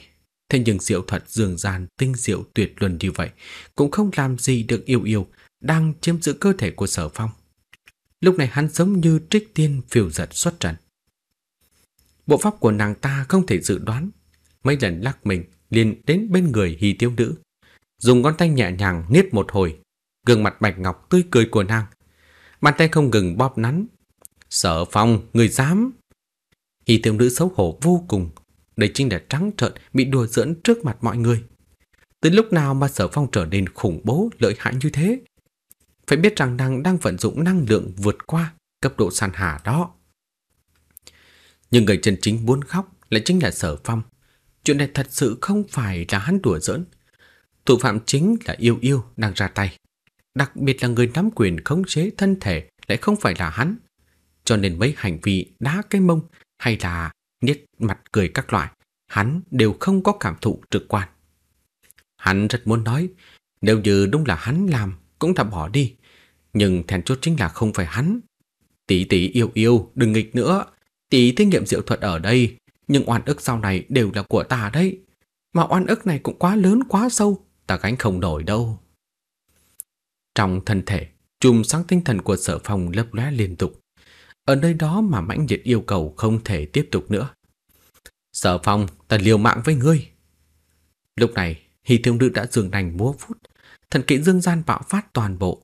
Thế nhưng diệu thuật dường gian tinh diệu tuyệt luân như vậy cũng không làm gì được yêu yêu đang chiếm giữ cơ thể của sở phong. Lúc này hắn giống như trích tiên phiêu giật xuất trận. Bộ pháp của nàng ta không thể dự đoán. Mấy lần lắc mình liền đến bên người hy tiêu nữ. Dùng ngón tay nhẹ nhàng niết một hồi. Gương mặt bạch ngọc tươi cười của nàng. Bàn tay không ngừng bóp nắn. Sở phong, người dám. Hy tiêu nữ xấu hổ vô cùng đây chính là trắng trợn bị đùa giỡn trước mặt mọi người. Từ lúc nào mà sở phong trở nên khủng bố lợi hại như thế? Phải biết rằng nàng đang vận dụng năng lượng vượt qua cấp độ sàn hà đó. Nhưng người chân chính muốn khóc lại chính là sở phong. Chuyện này thật sự không phải là hắn đùa giỡn. Thủ phạm chính là yêu yêu đang ra tay. Đặc biệt là người nắm quyền khống chế thân thể lại không phải là hắn. Cho nên mấy hành vi đá cái mông hay là niết mặt cười các loại, hắn đều không có cảm thụ trực quan. Hắn rất muốn nói, nếu như đúng là hắn làm, cũng đã bỏ đi. Nhưng thèn chốt chính là không phải hắn. Tỷ tỷ yêu yêu, đừng nghịch nữa. Tỷ thí nghiệm diệu thuật ở đây, nhưng oan ức sau này đều là của ta đấy. Mà oan ức này cũng quá lớn quá sâu, ta gánh không nổi đâu. Trong thân thể, chùm sáng tinh thần của sở phòng lấp lóe liên tục. Ở nơi đó mà mãnh liệt yêu cầu không thể tiếp tục nữa. Sở phòng, ta liều mạng với ngươi. Lúc này, Hy Thiêu Nữ đã dường đành múa phút, thần kỹ dương gian bạo phát toàn bộ,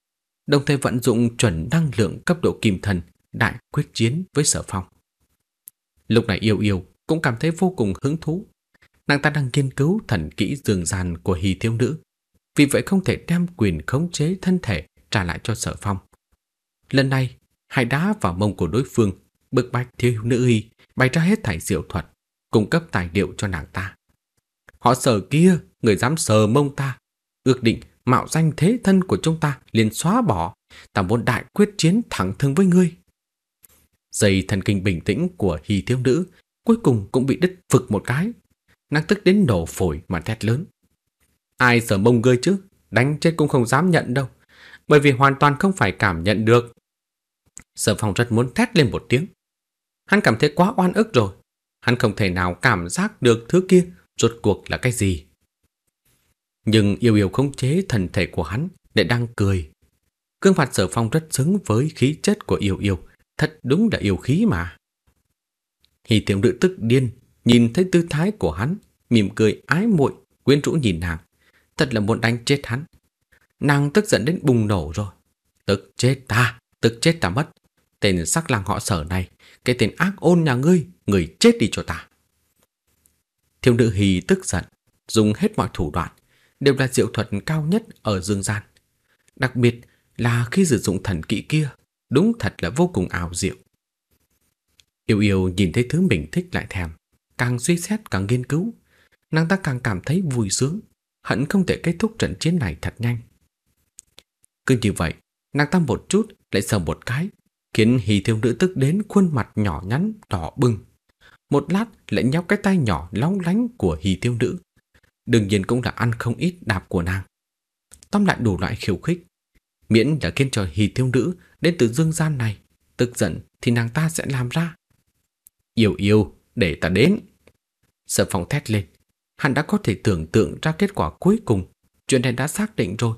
đồng thời vận dụng chuẩn năng lượng cấp độ kim thần đại quyết chiến với sở phong. Lúc này yêu yêu cũng cảm thấy vô cùng hứng thú. Nàng ta đang nghiên cứu thần kỹ dường gian của hì thiếu Nữ, vì vậy không thể đem quyền khống chế thân thể trả lại cho sở phong. Lần này, hai đá vào mông của đối phương, bực bách thiếu nữ y bày ra hết thảy diệu thuật, cung cấp tài liệu cho nàng ta. Họ sở kia, người dám sờ mông ta, ước định mạo danh thế thân của chúng ta liền xóa bỏ, ta muốn đại quyết chiến thẳng thừng với ngươi. Dây thần kinh bình tĩnh của hy thiếu nữ cuối cùng cũng bị đứt phực một cái. Nàng tức đến nổ phổi mà thét lớn. Ai sợ mông ngươi chứ, đánh chết cũng không dám nhận đâu, bởi vì hoàn toàn không phải cảm nhận được. Sở phòng rất muốn thét lên một tiếng. Hắn cảm thấy quá oan ức rồi. Hắn không thể nào cảm giác được thứ kia rốt cuộc là cái gì. Nhưng yêu yêu khống chế thần thể của hắn để đang cười. Cương mặt sở phong rất xứng với khí chất của yêu yêu, thật đúng là yêu khí mà. Hỷ tiểu nữ tức điên, nhìn thấy tư thái của hắn, mỉm cười ái muội, quyến rũ nhìn nàng, thật là muốn đánh chết hắn. Nàng tức giận đến bùng nổ rồi. Tức chết ta, tức chết ta mất. Tên sắc lang họ sở này, cái tên ác ôn nhà ngươi, người chết đi cho ta. Thiếu nữ hì tức giận, dùng hết mọi thủ đoạn, đều là diệu thuật cao nhất ở dương gian. Đặc biệt là khi sử dụng thần kỹ kia, đúng thật là vô cùng ảo diệu. Yêu yêu nhìn thấy thứ mình thích lại thèm, càng suy xét càng nghiên cứu, nàng ta càng cảm thấy vui sướng, hận không thể kết thúc trận chiến này thật nhanh. Cứ như vậy, nàng ta một chút lại sờ một cái, khiến hì thiêu nữ tức đến khuôn mặt nhỏ nhắn, đỏ bừng. Một lát lại nhóc cái tay nhỏ lóng lánh của hì thiêu nữ. Đương nhiên cũng là ăn không ít đạp của nàng. Tóm lại đủ loại khiêu khích. Miễn là khiến cho hì thiếu nữ đến từ dương gian này. Tức giận thì nàng ta sẽ làm ra. Yêu yêu, để ta đến. Sở phòng thét lên. Hắn đã có thể tưởng tượng ra kết quả cuối cùng. Chuyện này đã xác định rồi.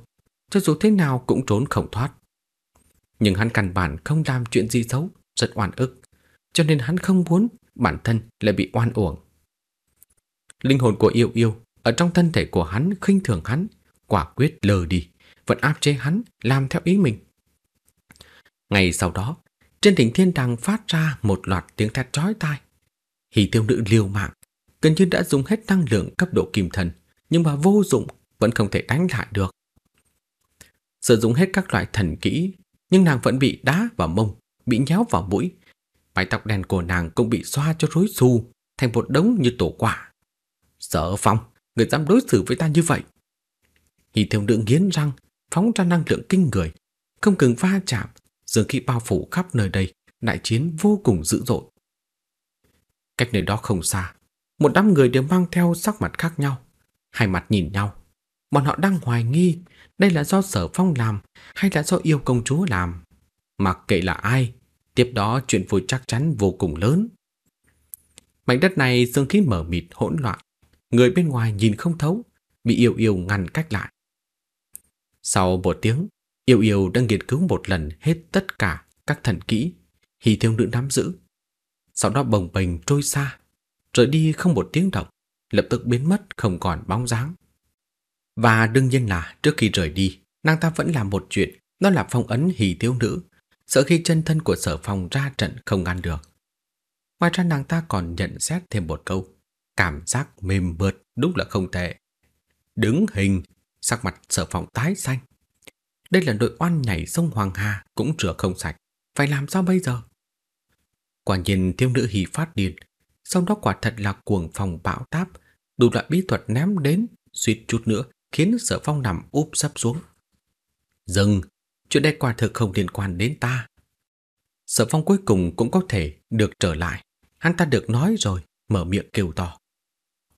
Cho dù thế nào cũng trốn không thoát. Nhưng hắn căn bản không làm chuyện gì xấu, rất oan ức. Cho nên hắn không muốn bản thân lại bị oan uổng. Linh hồn của yêu yêu ở trong thân thể của hắn khinh thường hắn, quả quyết lờ đi, vẫn áp chế hắn làm theo ý mình. Ngày sau đó, trên đỉnh thiên đàng phát ra một loạt tiếng thét chói tai. Hỷ tiêu nữ liều mạng, gần như đã dùng hết năng lượng cấp độ kim thần, nhưng mà vô dụng vẫn không thể đánh lại được. Sử dụng hết các loại thần kỹ, nhưng nàng vẫn bị đá vào mông, bị nhéo vào mũi. Mái tóc đen của nàng cũng bị xoa cho rối xù, thành một đống như tổ quả. Sở phong, người dám đối xử với ta như vậy. Hỷ thiêu nữ nghiến răng, phóng ra năng lượng kinh người, không ngừng va chạm, dường khi bao phủ khắp nơi đây, đại chiến vô cùng dữ dội. Cách nơi đó không xa, một đám người đều mang theo sắc mặt khác nhau, hai mặt nhìn nhau. Bọn họ đang hoài nghi đây là do sở phong làm hay là do yêu công chúa làm. Mặc kệ là ai, tiếp đó chuyện vui chắc chắn vô cùng lớn. Mảnh đất này dương khí mở mịt hỗn loạn, người bên ngoài nhìn không thấu, bị yêu yêu ngăn cách lại. Sau một tiếng, yêu yêu đang nghiên cứu một lần hết tất cả các thần kỹ, hì thiêu nữ nắm giữ. Sau đó bồng bềnh trôi xa, rời đi không một tiếng động, lập tức biến mất không còn bóng dáng. Và đương nhiên là trước khi rời đi, nàng ta vẫn làm một chuyện, đó là phong ấn hì thiếu nữ, sợ khi chân thân của sở phong ra trận không ngăn được. Ngoài ra nàng ta còn nhận xét thêm một câu, cảm giác mềm mượt đúng là không tệ. Đứng hình, sắc mặt sở phong tái xanh. Đây là đội oan nhảy sông Hoàng Hà cũng rửa không sạch, phải làm sao bây giờ? Quả nhiên thiếu nữ hì phát điên, sau đó quả thật là cuồng phòng bão táp, đủ loại bí thuật ném đến, suýt chút nữa khiến sở phong nằm úp sắp xuống. Dừng, chuyện đây quả thực không liên quan đến ta. Sở phong cuối cùng cũng có thể được trở lại. Hắn ta được nói rồi, mở miệng kêu to.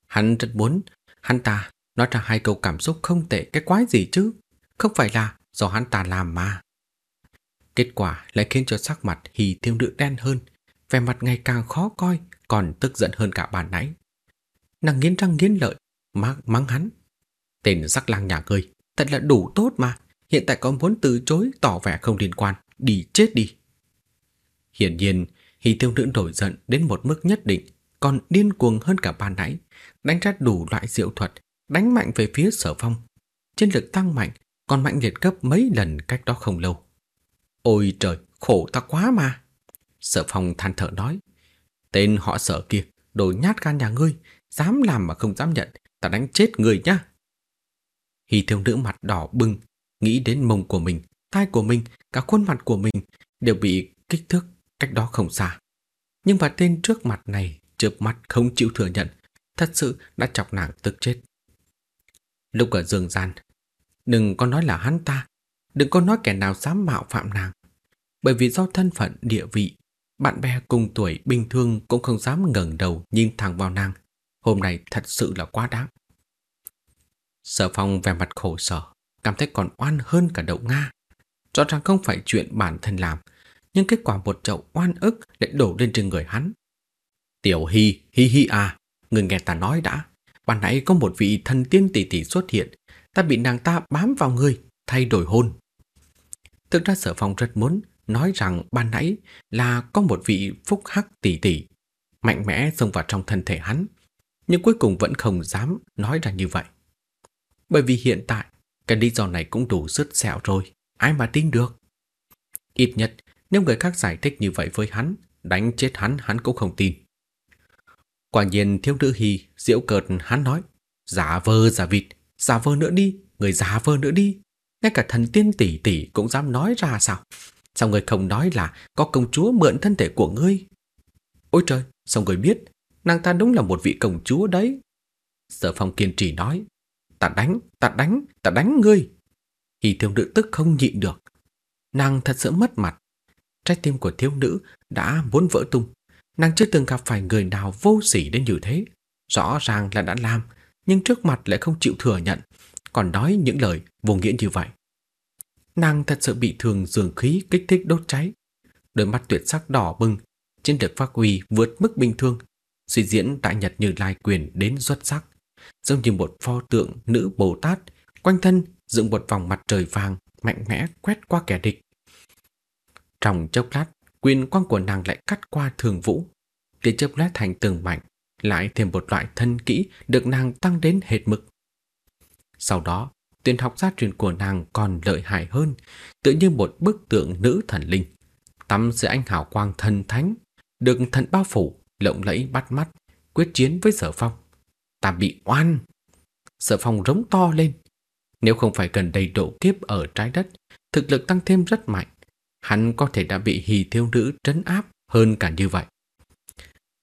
Hắn rất muốn, hắn ta nói ra hai câu cảm xúc không tệ cái quái gì chứ. Không phải là do hắn ta làm mà. Kết quả lại khiến cho sắc mặt hì thiêu nữ đen hơn, vẻ mặt ngày càng khó coi, còn tức giận hơn cả bàn nãy. Nàng nghiến răng nghiến lợi, mắng, mắng hắn. Tên sắc lang nhà ngươi, thật là đủ tốt mà, hiện tại còn muốn từ chối tỏ vẻ không liên quan, đi chết đi. Hiển nhiên, Hì tiêu nữ nổi giận đến một mức nhất định, còn điên cuồng hơn cả ban nãy, đánh ra đủ loại diệu thuật, đánh mạnh về phía sở phong. Chiến lực tăng mạnh, còn mạnh liệt gấp mấy lần cách đó không lâu. Ôi trời, khổ ta quá mà. Sở phong than thở nói. Tên họ sở kia, đồ nhát gan nhà ngươi, dám làm mà không dám nhận, ta đánh chết người nhá. Hy thiếu nữ mặt đỏ bừng, nghĩ đến mông của mình, tai của mình, cả khuôn mặt của mình đều bị kích thước cách đó không xa. Nhưng mà tên trước mặt này chớp mắt không chịu thừa nhận, thật sự đã chọc nàng tức chết. Lúc ở dương gian, đừng có nói là hắn ta, đừng có nói kẻ nào dám mạo phạm nàng. Bởi vì do thân phận, địa vị, bạn bè cùng tuổi bình thường cũng không dám ngẩng đầu nhìn thẳng vào nàng. Hôm nay thật sự là quá đáng. Sở phong vẻ mặt khổ sở, cảm thấy còn oan hơn cả đậu Nga. Rõ ràng không phải chuyện bản thân làm, nhưng kết quả một chậu oan ức lại đổ lên trên người hắn. Tiểu Hy, Hi Hi à, người nghe ta nói đã. Ban nãy có một vị thần tiên tỷ tỷ xuất hiện, ta bị nàng ta bám vào người, thay đổi hôn. Thực ra sở phong rất muốn nói rằng ban nãy là có một vị phúc hắc tỷ tỷ, mạnh mẽ xông vào trong thân thể hắn, nhưng cuối cùng vẫn không dám nói ra như vậy. Bởi vì hiện tại, cái lý do này cũng đủ sứt sẹo rồi, ai mà tin được. Ít nhất, nếu người khác giải thích như vậy với hắn, đánh chết hắn hắn cũng không tin. Quả nhiên thiếu nữ hy diễu cợt hắn nói, giả vơ giả vịt, giả vơ nữa đi, người giả vơ nữa đi. Ngay cả thần tiên tỷ tỷ cũng dám nói ra sao? Sao người không nói là có công chúa mượn thân thể của ngươi? Ôi trời, sao người biết, nàng ta đúng là một vị công chúa đấy. Sở phong kiên trì nói, ta đánh, ta đánh, ta đánh ngươi. Hì thiếu nữ tức không nhịn được. Nàng thật sự mất mặt. Trái tim của thiếu nữ đã muốn vỡ tung. Nàng chưa từng gặp phải người nào vô sỉ đến như thế. Rõ ràng là đã làm, nhưng trước mặt lại không chịu thừa nhận, còn nói những lời vô nghĩa như vậy. Nàng thật sự bị thường dường khí kích thích đốt cháy. Đôi mắt tuyệt sắc đỏ bừng, trên được phát huy vượt mức bình thường, suy diễn đại nhật như lai quyền đến xuất sắc, giống như một pho tượng nữ Bồ Tát, quanh thân dựng một vòng mặt trời vàng mạnh mẽ quét qua kẻ địch. Trong chốc lát, quyền quang của nàng lại cắt qua thường vũ, tia chớp lát thành tường mảnh, lại thêm một loại thân kỹ được nàng tăng đến hệt mực. Sau đó, tuyển học gia truyền của nàng còn lợi hại hơn, tự như một bức tượng nữ thần linh. Tắm giữa anh hào quang thần thánh, được thần bao phủ, lộng lẫy bắt mắt, quyết chiến với sở phong. Ta bị oan! Sở phong rống to lên. Nếu không phải gần đầy độ kiếp ở trái đất, thực lực tăng thêm rất mạnh, hắn có thể đã bị hì thiêu nữ trấn áp hơn cả như vậy.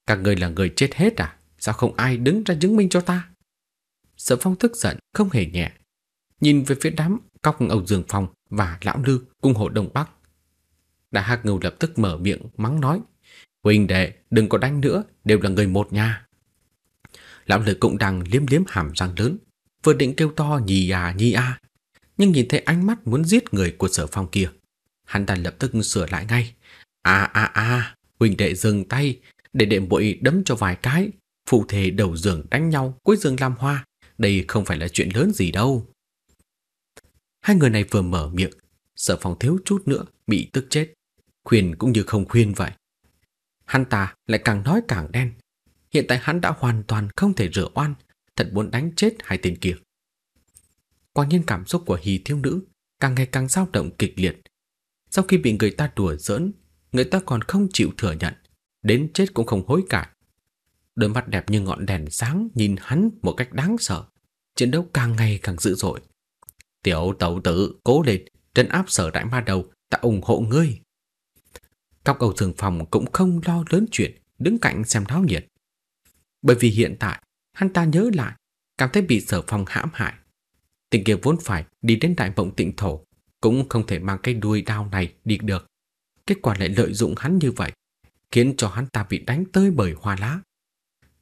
Các người là người chết hết à? Sao không ai đứng ra chứng minh cho ta? Sở phong tức giận, không hề nhẹ, nhìn về phía đám cóc Âu Dương Phong và Lão Lư cung hộ Đông Bắc. Đại Hạc Ngưu lập tức mở miệng mắng nói, huỳnh đệ, đừng có đánh nữa, đều là người một nhà. Lão Lư cũng đang liếm liếm hàm răng lớn, vừa định kêu to nhì à nhì à. nhưng nhìn thấy ánh mắt muốn giết người của Sở Phong kia, hắn ta lập tức sửa lại ngay. À à à, huynh đệ dừng tay, để đệ bội đấm cho vài cái, phụ thể đầu giường đánh nhau, cuối giường làm hoa, đây không phải là chuyện lớn gì đâu. Hai người này vừa mở miệng, sợ phòng thiếu chút nữa bị tức chết. Khuyên cũng như không khuyên vậy. Hắn ta lại càng nói càng đen. Hiện tại hắn đã hoàn toàn không thể rửa oan, thật muốn đánh chết hai tên kia. Quả nhiên cảm xúc của hì thiếu nữ càng ngày càng dao động kịch liệt. Sau khi bị người ta đùa giỡn, người ta còn không chịu thừa nhận, đến chết cũng không hối cải. Đôi mắt đẹp như ngọn đèn sáng nhìn hắn một cách đáng sợ. Chiến đấu càng ngày càng dữ dội. Tiểu tẩu tử, cố lên, trấn áp sở đại ma đầu, ta ủng hộ ngươi. các Âu thường Phòng cũng không lo lớn chuyện, đứng cạnh xem náo nhiệt. Bởi vì hiện tại, hắn ta nhớ lại, cảm thấy bị sở phòng hãm hại. Tình kia vốn phải đi đến đại mộng tịnh thổ, cũng không thể mang cái đuôi đao này đi được. Kết quả lại lợi dụng hắn như vậy, khiến cho hắn ta bị đánh tơi bởi hoa lá.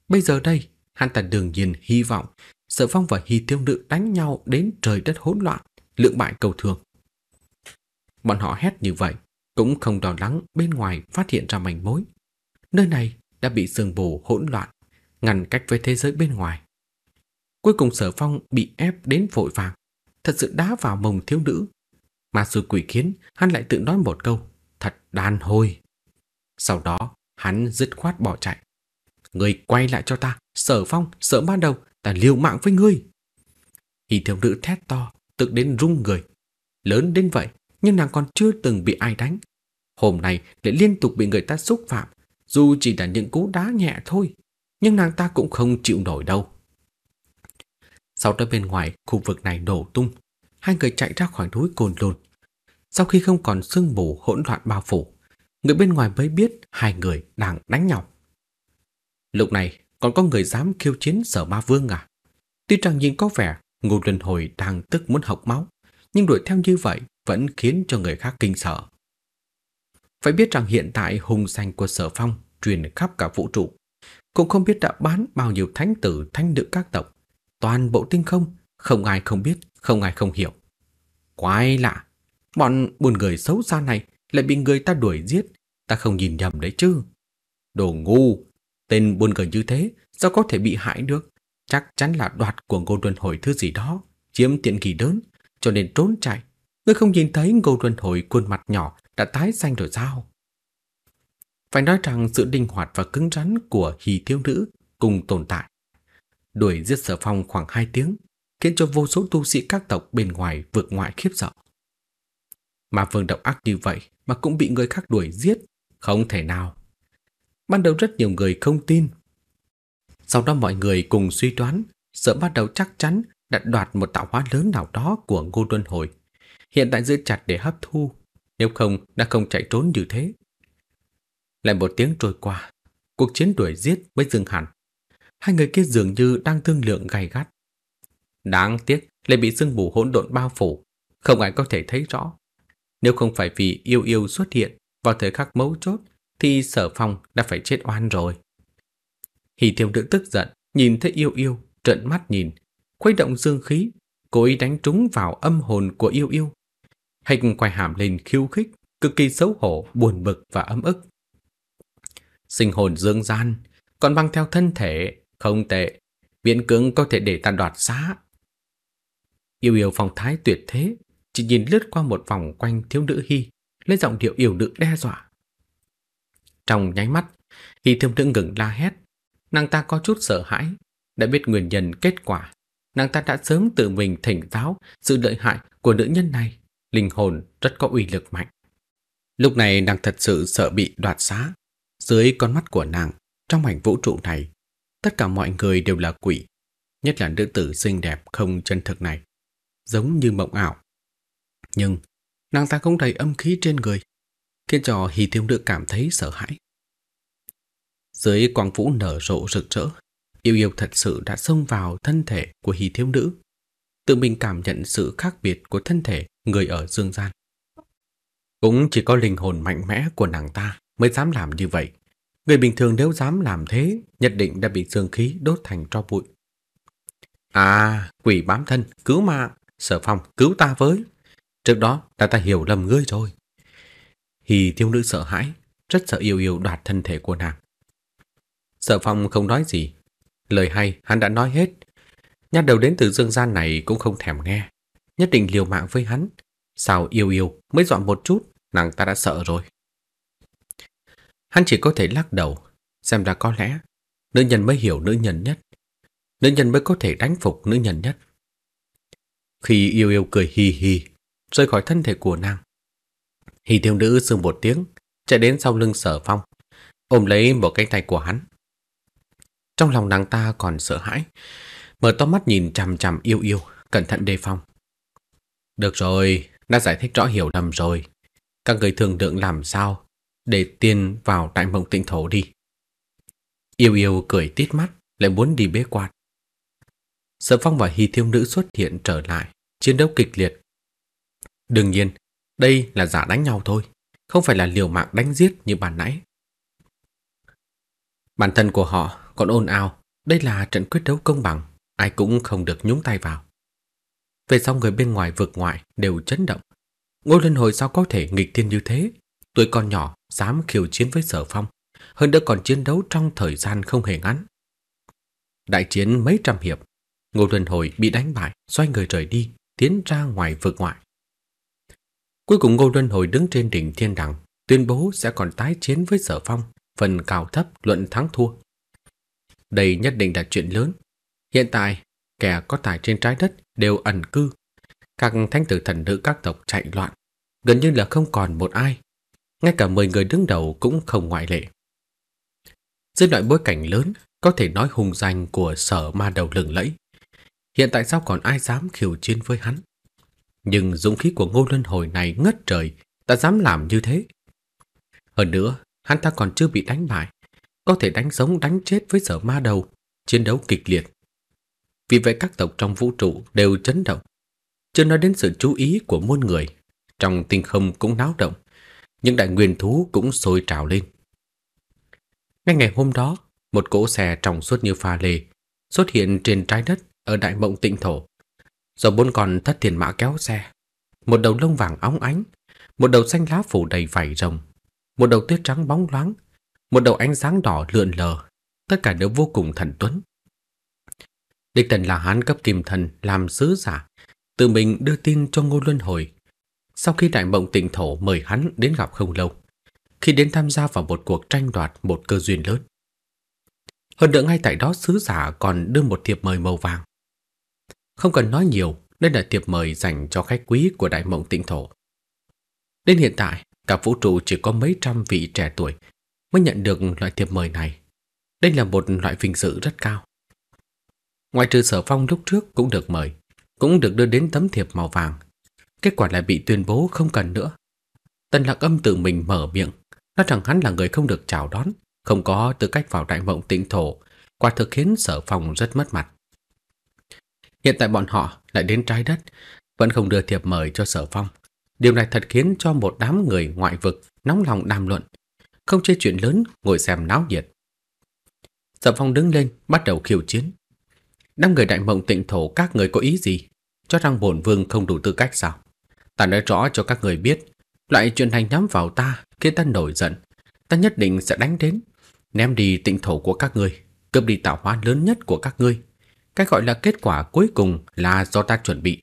Bây giờ đây, hắn ta đương nhiên hy vọng Sở Phong và Hy Tiêu Nữ đánh nhau đến trời đất hỗn loạn, lượng bại cầu thường. Bọn họ hét như vậy, cũng không đo lắng bên ngoài phát hiện ra manh mối. Nơi này đã bị sương bù hỗn loạn, ngăn cách với thế giới bên ngoài. Cuối cùng Sở Phong bị ép đến vội vàng, thật sự đá vào mông thiếu nữ, mà sư quỷ khiến hắn lại tự nói một câu, thật đàn hồi. Sau đó, hắn dứt khoát bỏ chạy. Người quay lại cho ta, sở phong, sở ban đầu, ta liều mạng với ngươi. Hỷ thiếu nữ thét to, tự đến rung người. Lớn đến vậy, nhưng nàng còn chưa từng bị ai đánh. Hôm nay lại liên tục bị người ta xúc phạm, dù chỉ là những cú đá nhẹ thôi, nhưng nàng ta cũng không chịu nổi đâu. Sau đó bên ngoài khu vực này đổ tung, hai người chạy ra khỏi núi cồn lồn. Sau khi không còn sương mù hỗn loạn bao phủ, người bên ngoài mới biết hai người đang đánh nhau. Lúc này còn có người dám khiêu chiến sở ma vương à? Tuy rằng nhìn có vẻ Ngô Luân Hồi đang tức muốn học máu, nhưng đuổi theo như vậy vẫn khiến cho người khác kinh sợ. Phải biết rằng hiện tại hùng danh của sở phong truyền khắp cả vũ trụ, cũng không biết đã bán bao nhiêu thánh tử thánh nữ các tộc, toàn bộ tinh không, không ai không biết, không ai không hiểu. Quái lạ, bọn buồn người xấu xa này lại bị người ta đuổi giết, ta không nhìn nhầm đấy chứ. Đồ ngu, tên buồn người như thế sao có thể bị hại được? Chắc chắn là đoạt của Ngô Luân Hồi thứ gì đó, chiếm tiện kỳ lớn, cho nên trốn chạy. Ngươi không nhìn thấy Ngô Luân Hồi khuôn mặt nhỏ đã tái xanh rồi sao? Phải nói rằng sự linh hoạt và cứng rắn của hì thiếu nữ cùng tồn tại. Đuổi giết sở phong khoảng 2 tiếng, khiến cho vô số tu sĩ các tộc bên ngoài vượt ngoại khiếp sợ. Mà vương độc ác như vậy mà cũng bị người khác đuổi giết, không thể nào. Ban đầu rất nhiều người không tin. Sau đó mọi người cùng suy đoán, sợ bắt đầu chắc chắn đã đoạt một tạo hóa lớn nào đó của Ngô Luân Hồi. Hiện tại giữ chặt để hấp thu, nếu không đã không chạy trốn như thế. Lại một tiếng trôi qua, cuộc chiến đuổi giết mới dừng hẳn. Hai người kia dường như đang thương lượng gay gắt. Đáng tiếc lại bị sương mù hỗn độn bao phủ, không ai có thể thấy rõ. Nếu không phải vì yêu yêu xuất hiện vào thời khắc mấu chốt, thì sở phong đã phải chết oan rồi. Hỷ thiêu nữ tức giận, nhìn thấy yêu yêu, trợn mắt nhìn, khuấy động dương khí, cố ý đánh trúng vào âm hồn của yêu yêu. Hành quay hàm lên khiêu khích, cực kỳ xấu hổ, buồn bực và ấm ức. Sinh hồn dương gian, còn băng theo thân thể, không tệ, biện cưỡng có thể để ta đoạt xá. Yêu yêu phong thái tuyệt thế, chỉ nhìn lướt qua một vòng quanh thiếu nữ Hy, lên giọng điệu yêu nữ đe dọa. Trong nháy mắt, Hy thiếu nữ ngừng la hét, nàng ta có chút sợ hãi, đã biết nguyên nhân kết quả. Nàng ta đã sớm tự mình thỉnh giáo sự lợi hại của nữ nhân này, linh hồn rất có uy lực mạnh. Lúc này nàng thật sự sợ bị đoạt xá. Dưới con mắt của nàng, trong mảnh vũ trụ này, tất cả mọi người đều là quỷ, nhất là nữ tử xinh đẹp không chân thực này, giống như mộng ảo. Nhưng nàng ta không đầy âm khí trên người, khiến cho hì thiếu nữ cảm thấy sợ hãi. Dưới quang vũ nở rộ rực rỡ, yêu yêu thật sự đã xông vào thân thể của hì thiếu nữ, tự mình cảm nhận sự khác biệt của thân thể người ở dương gian. Cũng chỉ có linh hồn mạnh mẽ của nàng ta mới dám làm như vậy. Người bình thường nếu dám làm thế, nhất định đã bị dương khí đốt thành tro bụi. À, quỷ bám thân, cứu mạng, sở phong, cứu ta với. Trước đó ta ta hiểu lầm ngươi rồi. Hì thiếu nữ sợ hãi, rất sợ yêu yêu đoạt thân thể của nàng. Sở phong không nói gì. Lời hay hắn đã nói hết. Nhát đầu đến từ dương gian này cũng không thèm nghe. Nhất định liều mạng với hắn. Sao yêu yêu mới dọn một chút, nàng ta đã sợ rồi. Hắn chỉ có thể lắc đầu, xem ra có lẽ nữ nhân mới hiểu nữ nhân nhất. Nữ nhân mới có thể đánh phục nữ nhân nhất. Khi yêu yêu cười hì hì, rời khỏi thân thể của nàng. Hì thiếu nữ sương một tiếng, chạy đến sau lưng sở phong, ôm lấy một cánh tay của hắn. Trong lòng nàng ta còn sợ hãi, mở to mắt nhìn chằm chằm yêu yêu, cẩn thận đề phòng. Được rồi, đã giải thích rõ hiểu lầm rồi. Các người thường lượng làm sao để tiền vào đại mộng tịnh thổ đi. Yêu yêu cười tít mắt, lại muốn đi bế quạt. Sở phong và hy thiêu nữ xuất hiện trở lại, chiến đấu kịch liệt. Đương nhiên, đây là giả đánh nhau thôi, không phải là liều mạng đánh giết như bàn nãy. Bản thân của họ còn ồn ào, đây là trận quyết đấu công bằng, ai cũng không được nhúng tay vào. Về sau người bên ngoài vực ngoại đều chấn động. Ngô Linh Hồi sao có thể nghịch thiên như thế? Tuổi con nhỏ dám khiêu chiến với sở phong, hơn nữa còn chiến đấu trong thời gian không hề ngắn. Đại chiến mấy trăm hiệp, Ngô Luân Hồi bị đánh bại, xoay người rời đi, tiến ra ngoài vực ngoại. Cuối cùng Ngô Luân Hồi đứng trên đỉnh thiên đẳng, tuyên bố sẽ còn tái chiến với sở phong, phần cao thấp luận thắng thua. Đây nhất định là chuyện lớn. Hiện tại, kẻ có tài trên trái đất đều ẩn cư. Các thánh tử thần nữ các tộc chạy loạn, gần như là không còn một ai. Ngay cả 10 người đứng đầu cũng không ngoại lệ. Dưới loại bối cảnh lớn, có thể nói hùng danh của sở ma đầu lừng lẫy. Hiện tại sao còn ai dám khiêu chiến với hắn? Nhưng dũng khí của Ngô Luân Hồi này ngất trời, ta dám làm như thế. Hơn nữa, hắn ta còn chưa bị đánh bại, có thể đánh sống đánh chết với sở ma đầu, chiến đấu kịch liệt. Vì vậy các tộc trong vũ trụ đều chấn động. Chưa nói đến sự chú ý của muôn người, trong tinh không cũng náo động, những đại nguyên thú cũng sôi trào lên. Ngay ngày hôm đó, một cỗ xe trong suốt như pha lê xuất hiện trên trái đất ở đại mộng tịnh thổ. Do bốn con thất thiền mã kéo xe, một đầu lông vàng óng ánh, một đầu xanh lá phủ đầy vảy rồng, một đầu tuyết trắng bóng loáng, một đầu ánh sáng đỏ lượn lờ, tất cả đều vô cùng thần tuấn. Địch thần là hán cấp kim thần làm sứ giả, tự mình đưa tin cho Ngô Luân Hồi. Sau khi đại mộng tịnh thổ mời hắn đến gặp không lâu, khi đến tham gia vào một cuộc tranh đoạt một cơ duyên lớn. Hơn nữa ngay tại đó sứ giả còn đưa một thiệp mời màu vàng. Không cần nói nhiều, đây là thiệp mời dành cho khách quý của Đại Mộng Tịnh Thổ. Đến hiện tại, cả vũ trụ chỉ có mấy trăm vị trẻ tuổi mới nhận được loại thiệp mời này. Đây là một loại vinh dự rất cao. Ngoài trừ sở phong lúc trước cũng được mời, cũng được đưa đến tấm thiệp màu vàng. Kết quả lại bị tuyên bố không cần nữa. Tần lạc âm tự mình mở miệng, nói rằng hắn là người không được chào đón, không có tư cách vào đại mộng tịnh thổ, quả thực khiến sở phong rất mất mặt. Hiện tại bọn họ lại đến trái đất, vẫn không đưa thiệp mời cho sở phong. Điều này thật khiến cho một đám người ngoại vực nóng lòng đàm luận, không chê chuyện lớn ngồi xem náo nhiệt. Sở phong đứng lên, bắt đầu khiêu chiến. Đám người đại mộng tịnh thổ các người có ý gì? Cho rằng bổn vương không đủ tư cách sao? Ta nói rõ cho các người biết, loại chuyện hành nhắm vào ta khiến ta nổi giận. Ta nhất định sẽ đánh đến, ném đi tịnh thổ của các người cướp đi tạo hóa lớn nhất của các ngươi. Cái gọi là kết quả cuối cùng là do ta chuẩn bị.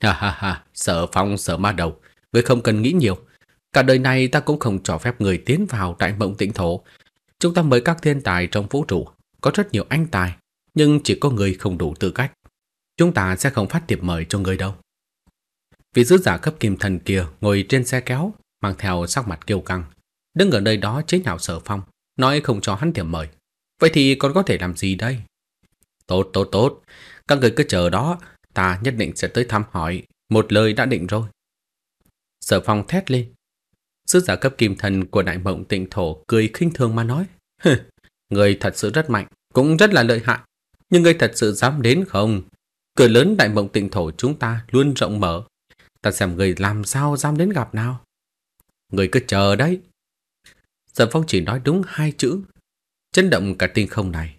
Ha ha ha, sợ phong sợ ma đầu, ngươi không cần nghĩ nhiều. Cả đời này ta cũng không cho phép người tiến vào đại mộng tịnh thổ. Chúng ta mời các thiên tài trong vũ trụ, có rất nhiều anh tài, nhưng chỉ có người không đủ tư cách. Chúng ta sẽ không phát thiệp mời cho người đâu. Vị sứ giả cấp kim thần kia ngồi trên xe kéo, mang theo sắc mặt kiêu căng, đứng ở nơi đó chế nhạo sở phong, nói không cho hắn thiệp mời. Vậy thì còn có thể làm gì đây? Tốt, tốt, tốt. Các người cứ chờ đó, ta nhất định sẽ tới thăm hỏi. Một lời đã định rồi. Sở phong thét lên. Sứ giả cấp kim thần của đại mộng tịnh thổ cười khinh thường mà nói. người thật sự rất mạnh, cũng rất là lợi hại. Nhưng người thật sự dám đến không? Cửa lớn đại mộng tịnh thổ chúng ta luôn rộng mở. Ta xem người làm sao dám đến gặp nào. Người cứ chờ đấy. Sở phong chỉ nói đúng hai chữ. Chấn động cả tinh không này.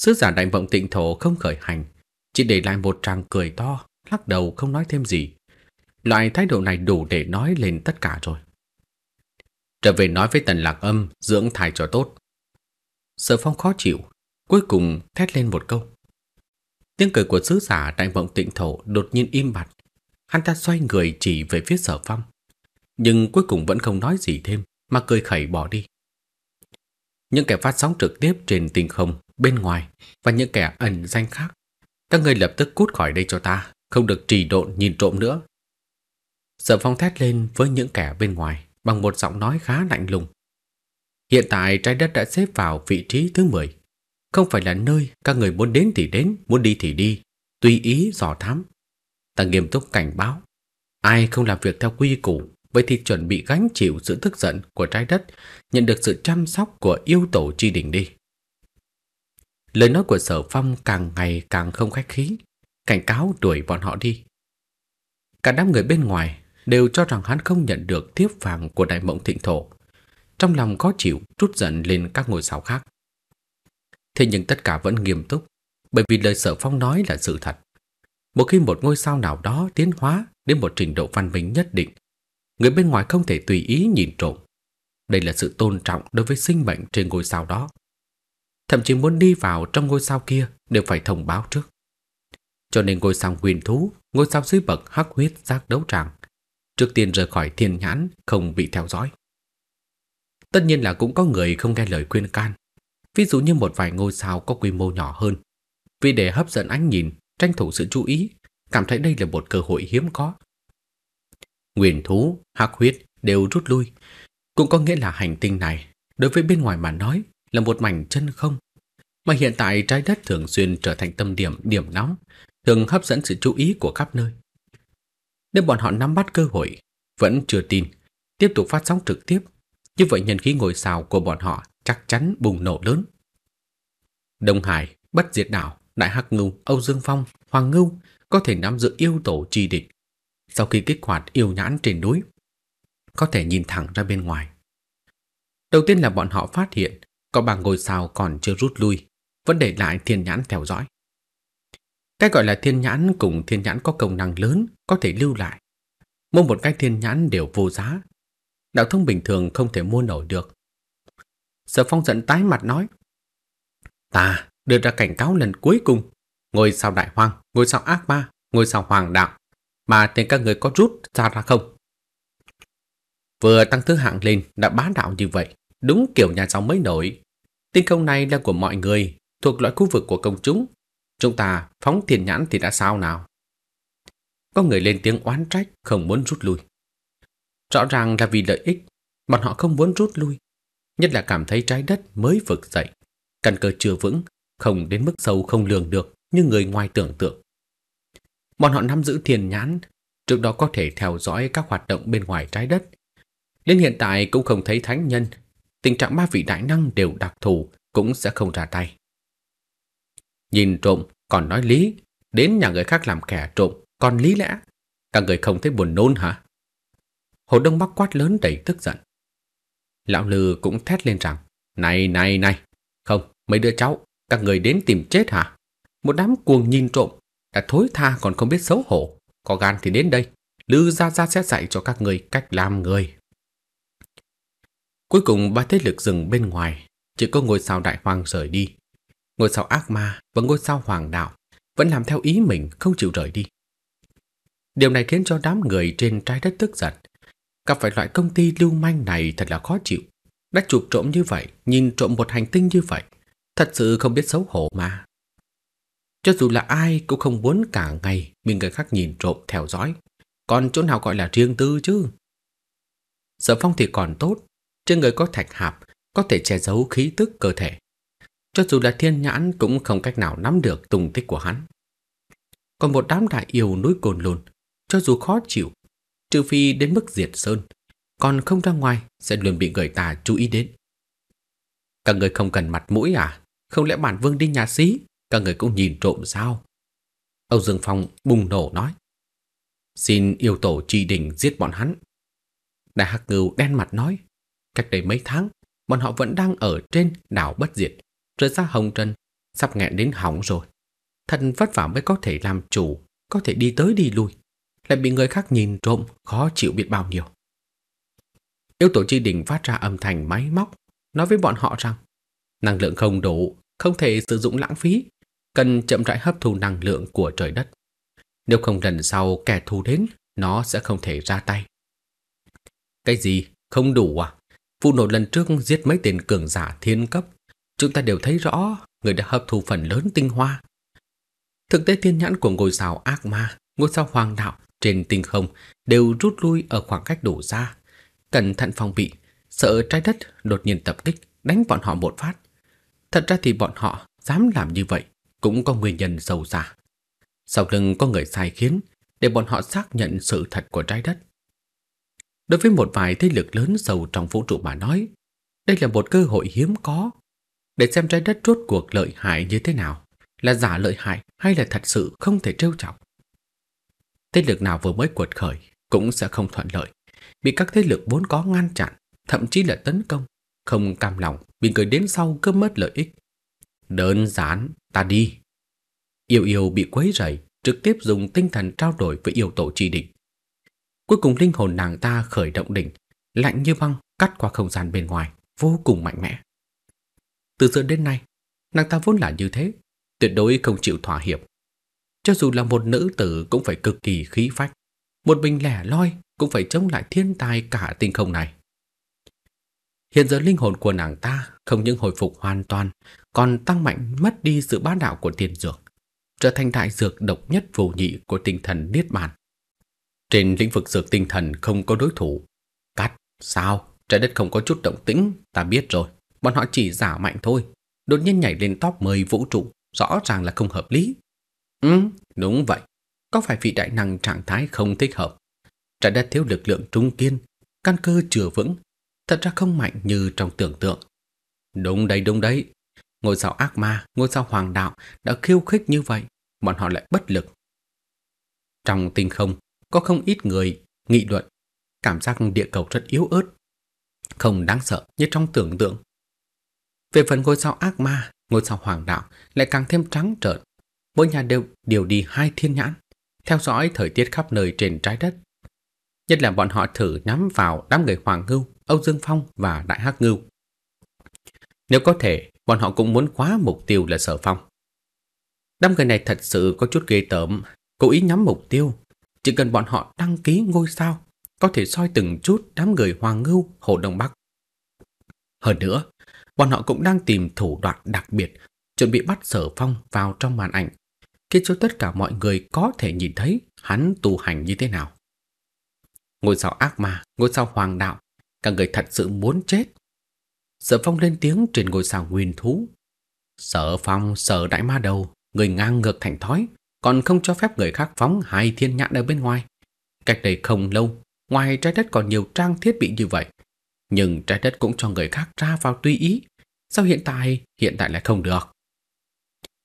Sứ giả đại vọng tịnh thổ không khởi hành, chỉ để lại một tràng cười to, lắc đầu không nói thêm gì. Loại thái độ này đủ để nói lên tất cả rồi. Trở về nói với tần lạc âm, dưỡng thai cho tốt. Sở phong khó chịu, cuối cùng thét lên một câu. Tiếng cười của sứ giả đại vọng tịnh thổ đột nhiên im bặt. Hắn ta xoay người chỉ về phía sở phong. Nhưng cuối cùng vẫn không nói gì thêm, mà cười khẩy bỏ đi. Những kẻ phát sóng trực tiếp trên tinh không bên ngoài và những kẻ ẩn danh khác. Các người lập tức cút khỏi đây cho ta, không được trì độn nhìn trộm nữa. Sở phong thét lên với những kẻ bên ngoài bằng một giọng nói khá lạnh lùng. Hiện tại trái đất đã xếp vào vị trí thứ 10. Không phải là nơi các người muốn đến thì đến, muốn đi thì đi, tùy ý dò thám. Ta nghiêm túc cảnh báo. Ai không làm việc theo quy củ, vậy thì chuẩn bị gánh chịu sự tức giận của trái đất, nhận được sự chăm sóc của yêu tổ chi đỉnh đi. Lời nói của sở phong càng ngày càng không khách khí, cảnh cáo đuổi bọn họ đi. Cả đám người bên ngoài đều cho rằng hắn không nhận được tiếp vàng của đại mộng thịnh thổ. Trong lòng có chịu trút giận lên các ngôi sao khác. Thế nhưng tất cả vẫn nghiêm túc, bởi vì lời sở phong nói là sự thật. Một khi một ngôi sao nào đó tiến hóa đến một trình độ văn minh nhất định, người bên ngoài không thể tùy ý nhìn trộm. Đây là sự tôn trọng đối với sinh mệnh trên ngôi sao đó thậm chí muốn đi vào trong ngôi sao kia đều phải thông báo trước. Cho nên ngôi sao huyền thú, ngôi sao dưới bậc hắc huyết giác đấu tràng, trước tiên rời khỏi thiên nhãn không bị theo dõi. Tất nhiên là cũng có người không nghe lời khuyên can. Ví dụ như một vài ngôi sao có quy mô nhỏ hơn. Vì để hấp dẫn ánh nhìn, tranh thủ sự chú ý, cảm thấy đây là một cơ hội hiếm có. Nguyền thú, hắc huyết đều rút lui. Cũng có nghĩa là hành tinh này, đối với bên ngoài mà nói, là một mảnh chân không. Mà hiện tại trái đất thường xuyên trở thành tâm điểm điểm nóng, thường hấp dẫn sự chú ý của khắp nơi. Nếu bọn họ nắm bắt cơ hội, vẫn chưa tin, tiếp tục phát sóng trực tiếp, như vậy nhân khí ngồi xào của bọn họ chắc chắn bùng nổ lớn. Đông Hải, Bất Diệt Đảo, Đại Hắc Ngưu, Âu Dương Phong, Hoàng Ngưu có thể nắm giữ yêu tổ trì địch. Sau khi kích hoạt yêu nhãn trên núi, có thể nhìn thẳng ra bên ngoài. Đầu tiên là bọn họ phát hiện có ba ngôi sao còn chưa rút lui, vẫn để lại thiên nhãn theo dõi. Cái gọi là thiên nhãn cùng thiên nhãn có công năng lớn có thể lưu lại. Mua một cái thiên nhãn đều vô giá. Đạo thông bình thường không thể mua nổi được. Sở phong giận tái mặt nói. Ta đưa ra cảnh cáo lần cuối cùng. Ngôi sao đại hoang, ngôi sao ác ma, ngôi sao hoàng đạo. Mà tên các người có rút ra ra không? Vừa tăng thứ hạng lên đã bá đạo như vậy. Đúng kiểu nhà giàu mới nổi. Tinh không này là của mọi người, thuộc loại khu vực của công chúng. Chúng ta phóng tiền nhãn thì đã sao nào? Có người lên tiếng oán trách không muốn rút lui. Rõ ràng là vì lợi ích, bọn họ không muốn rút lui. Nhất là cảm thấy trái đất mới vực dậy. Căn cơ chưa vững, không đến mức sâu không lường được như người ngoài tưởng tượng. Bọn họ nắm giữ thiền nhãn, trước đó có thể theo dõi các hoạt động bên ngoài trái đất. Đến hiện tại cũng không thấy thánh nhân, tình trạng ba vị đại năng đều đặc thù cũng sẽ không ra tay. Nhìn trộm còn nói lý, đến nhà người khác làm kẻ trộm còn lý lẽ. Các người không thấy buồn nôn hả? Hồ Đông Bắc quát lớn đầy tức giận. Lão Lư cũng thét lên rằng, này này này, không, mấy đứa cháu, các người đến tìm chết hả? Một đám cuồng nhìn trộm, đã thối tha còn không biết xấu hổ, có gan thì đến đây, Lư ra ra sẽ dạy cho các người cách làm người. Cuối cùng ba thế lực dừng bên ngoài, chỉ có ngôi sao đại hoàng rời đi. Ngôi sao ác ma và ngôi sao hoàng đạo vẫn làm theo ý mình không chịu rời đi. Điều này khiến cho đám người trên trái đất tức giận. Gặp phải loại công ty lưu manh này thật là khó chịu. Đã chụp trộm như vậy, nhìn trộm một hành tinh như vậy. Thật sự không biết xấu hổ mà. Cho dù là ai cũng không muốn cả ngày mình người khác nhìn trộm theo dõi. Còn chỗ nào gọi là riêng tư chứ? Sở phong thì còn tốt. Trên người có thạch hạp, có thể che giấu khí tức cơ thể. Cho dù là thiên nhãn cũng không cách nào nắm được tung tích của hắn. Còn một đám đại yêu núi cồn lồn, cho dù khó chịu, trừ phi đến mức diệt sơn, còn không ra ngoài sẽ luôn bị người ta chú ý đến. Các người không cần mặt mũi à? Không lẽ bản vương đi nhà sĩ, các người cũng nhìn trộm sao? Âu Dương Phong bùng nổ nói. Xin yêu tổ trì đình giết bọn hắn. Đại Hắc Ngưu đen mặt nói. Cách đây mấy tháng, bọn họ vẫn đang ở trên đảo bất diệt, rời xa Hồng Trần, sắp nghẹn đến hỏng rồi. Thật vất vả mới có thể làm chủ, có thể đi tới đi lui, lại bị người khác nhìn trộm, khó chịu biết bao nhiêu. yếu tổ chi đỉnh phát ra âm thanh máy móc, nói với bọn họ rằng năng lượng không đủ, không thể sử dụng lãng phí, cần chậm rãi hấp thu năng lượng của trời đất. Nếu không lần sau kẻ thù đến, nó sẽ không thể ra tay. Cái gì? Không đủ à? Vụ nổ lần trước giết mấy tên cường giả thiên cấp, chúng ta đều thấy rõ người đã hấp thu phần lớn tinh hoa. Thực tế thiên nhãn của ngôi sao ác ma, ngôi sao hoàng đạo trên tinh không đều rút lui ở khoảng cách đủ xa. Cẩn thận phòng bị, sợ trái đất đột nhiên tập kích, đánh bọn họ một phát. Thật ra thì bọn họ dám làm như vậy cũng có nguyên nhân sâu xa. Sau lưng có người sai khiến để bọn họ xác nhận sự thật của trái đất. Đối với một vài thế lực lớn sâu trong vũ trụ mà nói, đây là một cơ hội hiếm có để xem trái đất rốt cuộc lợi hại như thế nào, là giả lợi hại hay là thật sự không thể trêu chọc. Thế lực nào vừa mới cuột khởi cũng sẽ không thuận lợi, bị các thế lực vốn có ngăn chặn, thậm chí là tấn công, không cam lòng bị người đến sau cướp mất lợi ích. Đơn giản, ta đi. Yêu yêu bị quấy rầy, trực tiếp dùng tinh thần trao đổi với yêu tổ chỉ định Cuối cùng linh hồn nàng ta khởi động đỉnh, lạnh như băng cắt qua không gian bên ngoài, vô cùng mạnh mẽ. Từ xưa đến nay, nàng ta vốn là như thế, tuyệt đối không chịu thỏa hiệp. Cho dù là một nữ tử cũng phải cực kỳ khí phách, một mình lẻ loi cũng phải chống lại thiên tai cả tinh không này. Hiện giờ linh hồn của nàng ta không những hồi phục hoàn toàn, còn tăng mạnh mất đi sự bá đạo của tiền dược, trở thành đại dược độc nhất vô nhị của tinh thần Niết Bàn. Trên lĩnh vực dược tinh thần không có đối thủ. Cắt, sao? Trái đất không có chút động tĩnh, ta biết rồi. Bọn họ chỉ giả mạnh thôi. Đột nhiên nhảy lên top 10 vũ trụ, rõ ràng là không hợp lý. Ừ, đúng vậy. Có phải vị đại năng trạng thái không thích hợp? Trái đất thiếu lực lượng trung kiên, căn cơ chưa vững, thật ra không mạnh như trong tưởng tượng. Đúng đấy, đúng đấy. Ngôi sao ác ma, ngôi sao hoàng đạo đã khiêu khích như vậy, bọn họ lại bất lực. Trong tinh không, có không ít người nghị luận, cảm giác địa cầu rất yếu ớt, không đáng sợ như trong tưởng tượng. Về phần ngôi sao ác ma, ngôi sao hoàng đạo lại càng thêm trắng trợn. Mỗi nhà đều điều đi hai thiên nhãn, theo dõi thời tiết khắp nơi trên trái đất. Nhất là bọn họ thử nhắm vào đám người Hoàng Ngưu, Âu Dương Phong và Đại Hắc Ngưu. Nếu có thể, bọn họ cũng muốn khóa mục tiêu là Sở Phong. Đám người này thật sự có chút ghê tởm, cố ý nhắm mục tiêu. Chỉ cần bọn họ đăng ký ngôi sao, có thể soi từng chút đám người Hoàng Ngưu, Hồ Đông Bắc. Hơn nữa, bọn họ cũng đang tìm thủ đoạn đặc biệt, chuẩn bị bắt Sở Phong vào trong màn ảnh, khiến cho tất cả mọi người có thể nhìn thấy hắn tu hành như thế nào. Ngôi sao ác ma, ngôi sao hoàng đạo, cả người thật sự muốn chết. Sở Phong lên tiếng trên ngôi sao nguyên thú. Sở Phong, sở đại ma đầu, người ngang ngược thành thói, còn không cho phép người khác phóng hai thiên nhãn ở bên ngoài. Cách đây không lâu, ngoài trái đất còn nhiều trang thiết bị như vậy, nhưng trái đất cũng cho người khác ra vào tùy ý. Sao hiện tại, hiện tại lại không được?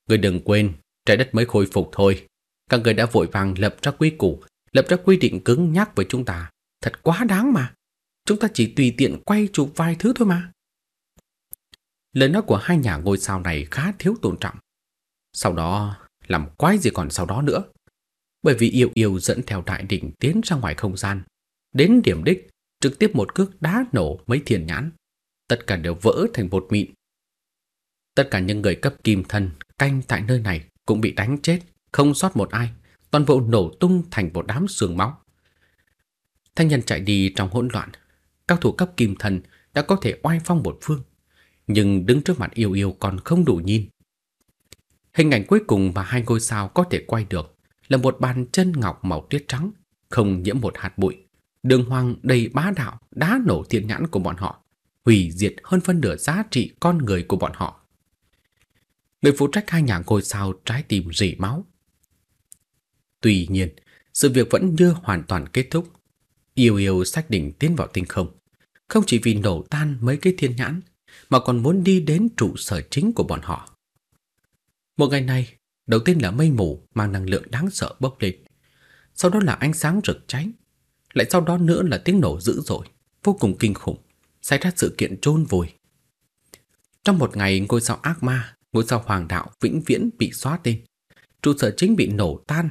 Người đừng quên, trái đất mới khôi phục thôi. Các người đã vội vàng lập ra quy củ, lập ra quy định cứng nhắc với chúng ta. Thật quá đáng mà. Chúng ta chỉ tùy tiện quay chụp vài thứ thôi mà. Lời nói của hai nhà ngôi sao này khá thiếu tôn trọng. Sau đó, làm quái gì còn sau đó nữa. Bởi vì yêu yêu dẫn theo đại đỉnh tiến ra ngoài không gian. Đến điểm đích, trực tiếp một cước đá nổ mấy thiền nhãn. Tất cả đều vỡ thành bột mịn. Tất cả những người cấp kim thân canh tại nơi này cũng bị đánh chết, không sót một ai, toàn bộ nổ tung thành một đám xương máu. Thanh nhân chạy đi trong hỗn loạn, các thủ cấp kim thần đã có thể oai phong một phương, nhưng đứng trước mặt yêu yêu còn không đủ nhìn. Hình ảnh cuối cùng mà hai ngôi sao có thể quay được là một bàn chân ngọc màu tuyết trắng, không nhiễm một hạt bụi. Đường hoang đầy bá đạo đá nổ thiên nhãn của bọn họ, hủy diệt hơn phân nửa giá trị con người của bọn họ. Người phụ trách hai nhà ngôi sao trái tim rỉ máu. Tuy nhiên, sự việc vẫn chưa hoàn toàn kết thúc. Yêu yêu xác định tiến vào tinh không, không chỉ vì nổ tan mấy cái thiên nhãn, mà còn muốn đi đến trụ sở chính của bọn họ. Một ngày này, đầu tiên là mây mù mang năng lượng đáng sợ bốc lên. Sau đó là ánh sáng rực cháy. Lại sau đó nữa là tiếng nổ dữ dội, vô cùng kinh khủng, xảy ra sự kiện chôn vùi. Trong một ngày ngôi sao ác ma, ngôi sao hoàng đạo vĩnh viễn bị xóa tên. Trụ sở chính bị nổ tan.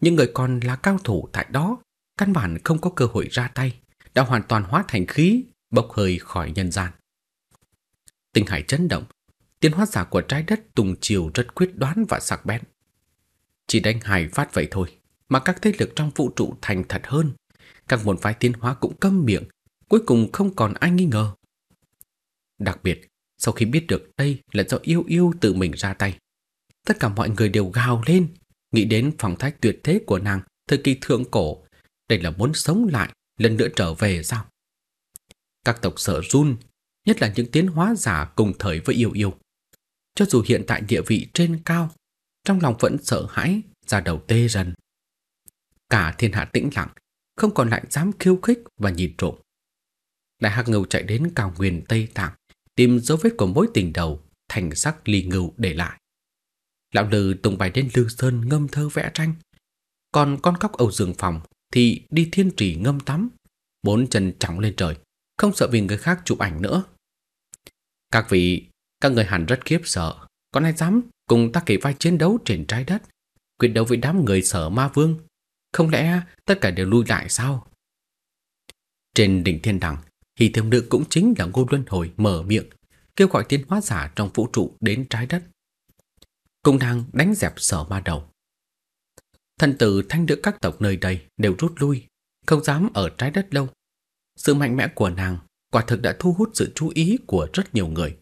nhưng người còn là cao thủ tại đó, căn bản không có cơ hội ra tay, đã hoàn toàn hóa thành khí, bốc hơi khỏi nhân gian. Tinh hải chấn động, tiến hóa giả của trái đất tùng chiều rất quyết đoán và sắc bén. Chỉ đánh hài phát vậy thôi, mà các thế lực trong vũ trụ thành thật hơn. Các môn phái tiến hóa cũng câm miệng, cuối cùng không còn ai nghi ngờ. Đặc biệt, sau khi biết được đây là do yêu yêu tự mình ra tay, tất cả mọi người đều gào lên, nghĩ đến phong thách tuyệt thế của nàng thời kỳ thượng cổ. Đây là muốn sống lại, lần nữa trở về sao? Các tộc sở run, nhất là những tiến hóa giả cùng thời với yêu yêu. Cho dù hiện tại địa vị trên cao, trong lòng vẫn sợ hãi, ra đầu tê rần. Cả thiên hạ tĩnh lặng, không còn lại dám khiêu khích và nhìn trộm. Đại Hạc Ngưu chạy đến cao nguyên Tây Tạng, tìm dấu vết của mối tình đầu thành sắc ly ngưu để lại. Lão Lư tung bài đến Lư Sơn ngâm thơ vẽ tranh, còn con cóc Âu Dương Phòng thì đi thiên trì ngâm tắm, bốn chân trỏng lên trời, không sợ vì người khác chụp ảnh nữa. Các vị, các người hẳn rất khiếp sợ, còn ai dám cùng ta kể vai chiến đấu trên trái đất, quyết đấu với đám người sở ma vương? Không lẽ tất cả đều lui lại sao? Trên đỉnh thiên đẳng, Hỷ thiềm nữ cũng chính là ngô luân hồi mở miệng, kêu gọi tiến hóa giả trong vũ trụ đến trái đất. Cùng đang đánh dẹp sở ma đầu. Thần tử thanh nữ các tộc nơi đây đều rút lui, không dám ở trái đất lâu. Sự mạnh mẽ của nàng quả thực đã thu hút sự chú ý của rất nhiều người,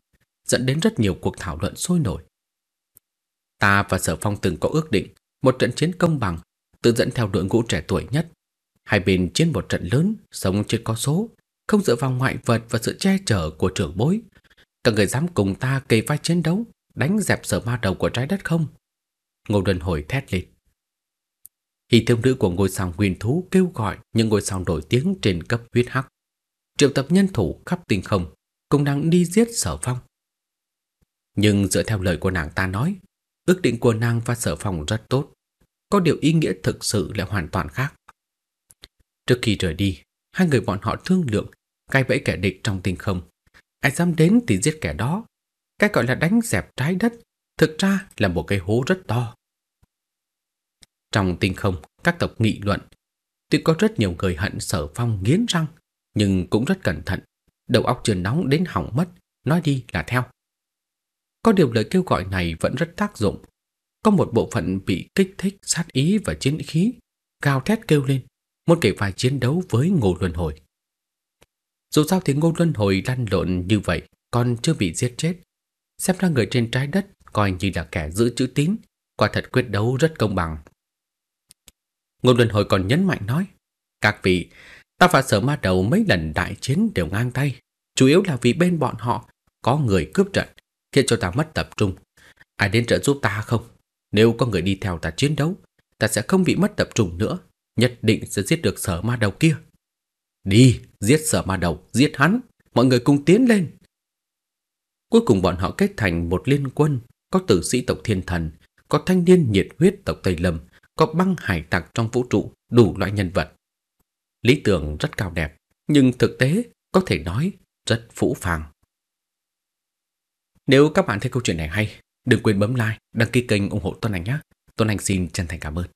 dẫn đến rất nhiều cuộc thảo luận sôi nổi. Ta và Sở Phong từng có ước định một trận chiến công bằng, tự dẫn theo đội ngũ trẻ tuổi nhất. Hai bên chiến một trận lớn, sống trên có số, không dựa vào ngoại vật và sự che chở của trưởng bối. Các người dám cùng ta kề vai chiến đấu, đánh dẹp sở ma đầu của trái đất không? Ngô Đơn Hồi thét lên. Hỷ thương nữ của ngôi sao nguyên thú kêu gọi những ngôi sao nổi tiếng trên cấp huyết hắc. Triệu tập nhân thủ khắp tinh không, cùng đang đi giết sở phong. Nhưng dựa theo lời của nàng ta nói, ước định của nàng và sở phòng rất tốt. Có điều ý nghĩa thực sự lại hoàn toàn khác. Trước khi rời đi, hai người bọn họ thương lượng, cai bẫy kẻ địch trong tinh không. Ai dám đến thì giết kẻ đó. Cái gọi là đánh dẹp trái đất, thực ra là một cái hố rất to. Trong tinh không, các tộc nghị luận. Tuy có rất nhiều người hận sở phong nghiến răng, nhưng cũng rất cẩn thận. Đầu óc chưa nóng đến hỏng mất, nói đi là theo. Có điều lời kêu gọi này vẫn rất tác dụng. Có một bộ phận bị kích thích sát ý và chiến khí, cao thét kêu lên, muốn kể phải chiến đấu với Ngô Luân Hồi. Dù sao thì Ngô Luân Hồi lăn lộn như vậy, còn chưa bị giết chết. Xem ra người trên trái đất coi như là kẻ giữ chữ tín, quả thật quyết đấu rất công bằng. Ngô Luân Hồi còn nhấn mạnh nói, các vị, ta và sở ma đầu mấy lần đại chiến đều ngang tay, chủ yếu là vì bên bọn họ có người cướp trận, khiến cho ta mất tập trung. Ai đến trợ giúp ta không? Nếu có người đi theo ta chiến đấu, ta sẽ không bị mất tập trung nữa, nhất định sẽ giết được sở ma đầu kia. Đi, giết sở ma đầu, giết hắn, mọi người cùng tiến lên. Cuối cùng bọn họ kết thành một liên quân, có tử sĩ tộc thiên thần, có thanh niên nhiệt huyết tộc Tây Lâm, có băng hải tặc trong vũ trụ, đủ loại nhân vật. Lý tưởng rất cao đẹp, nhưng thực tế có thể nói rất phũ phàng. Nếu các bạn thấy câu chuyện này hay, đừng quên bấm like, đăng ký kênh ủng hộ Tuấn Anh nhé. Tuấn Anh xin chân thành cảm ơn.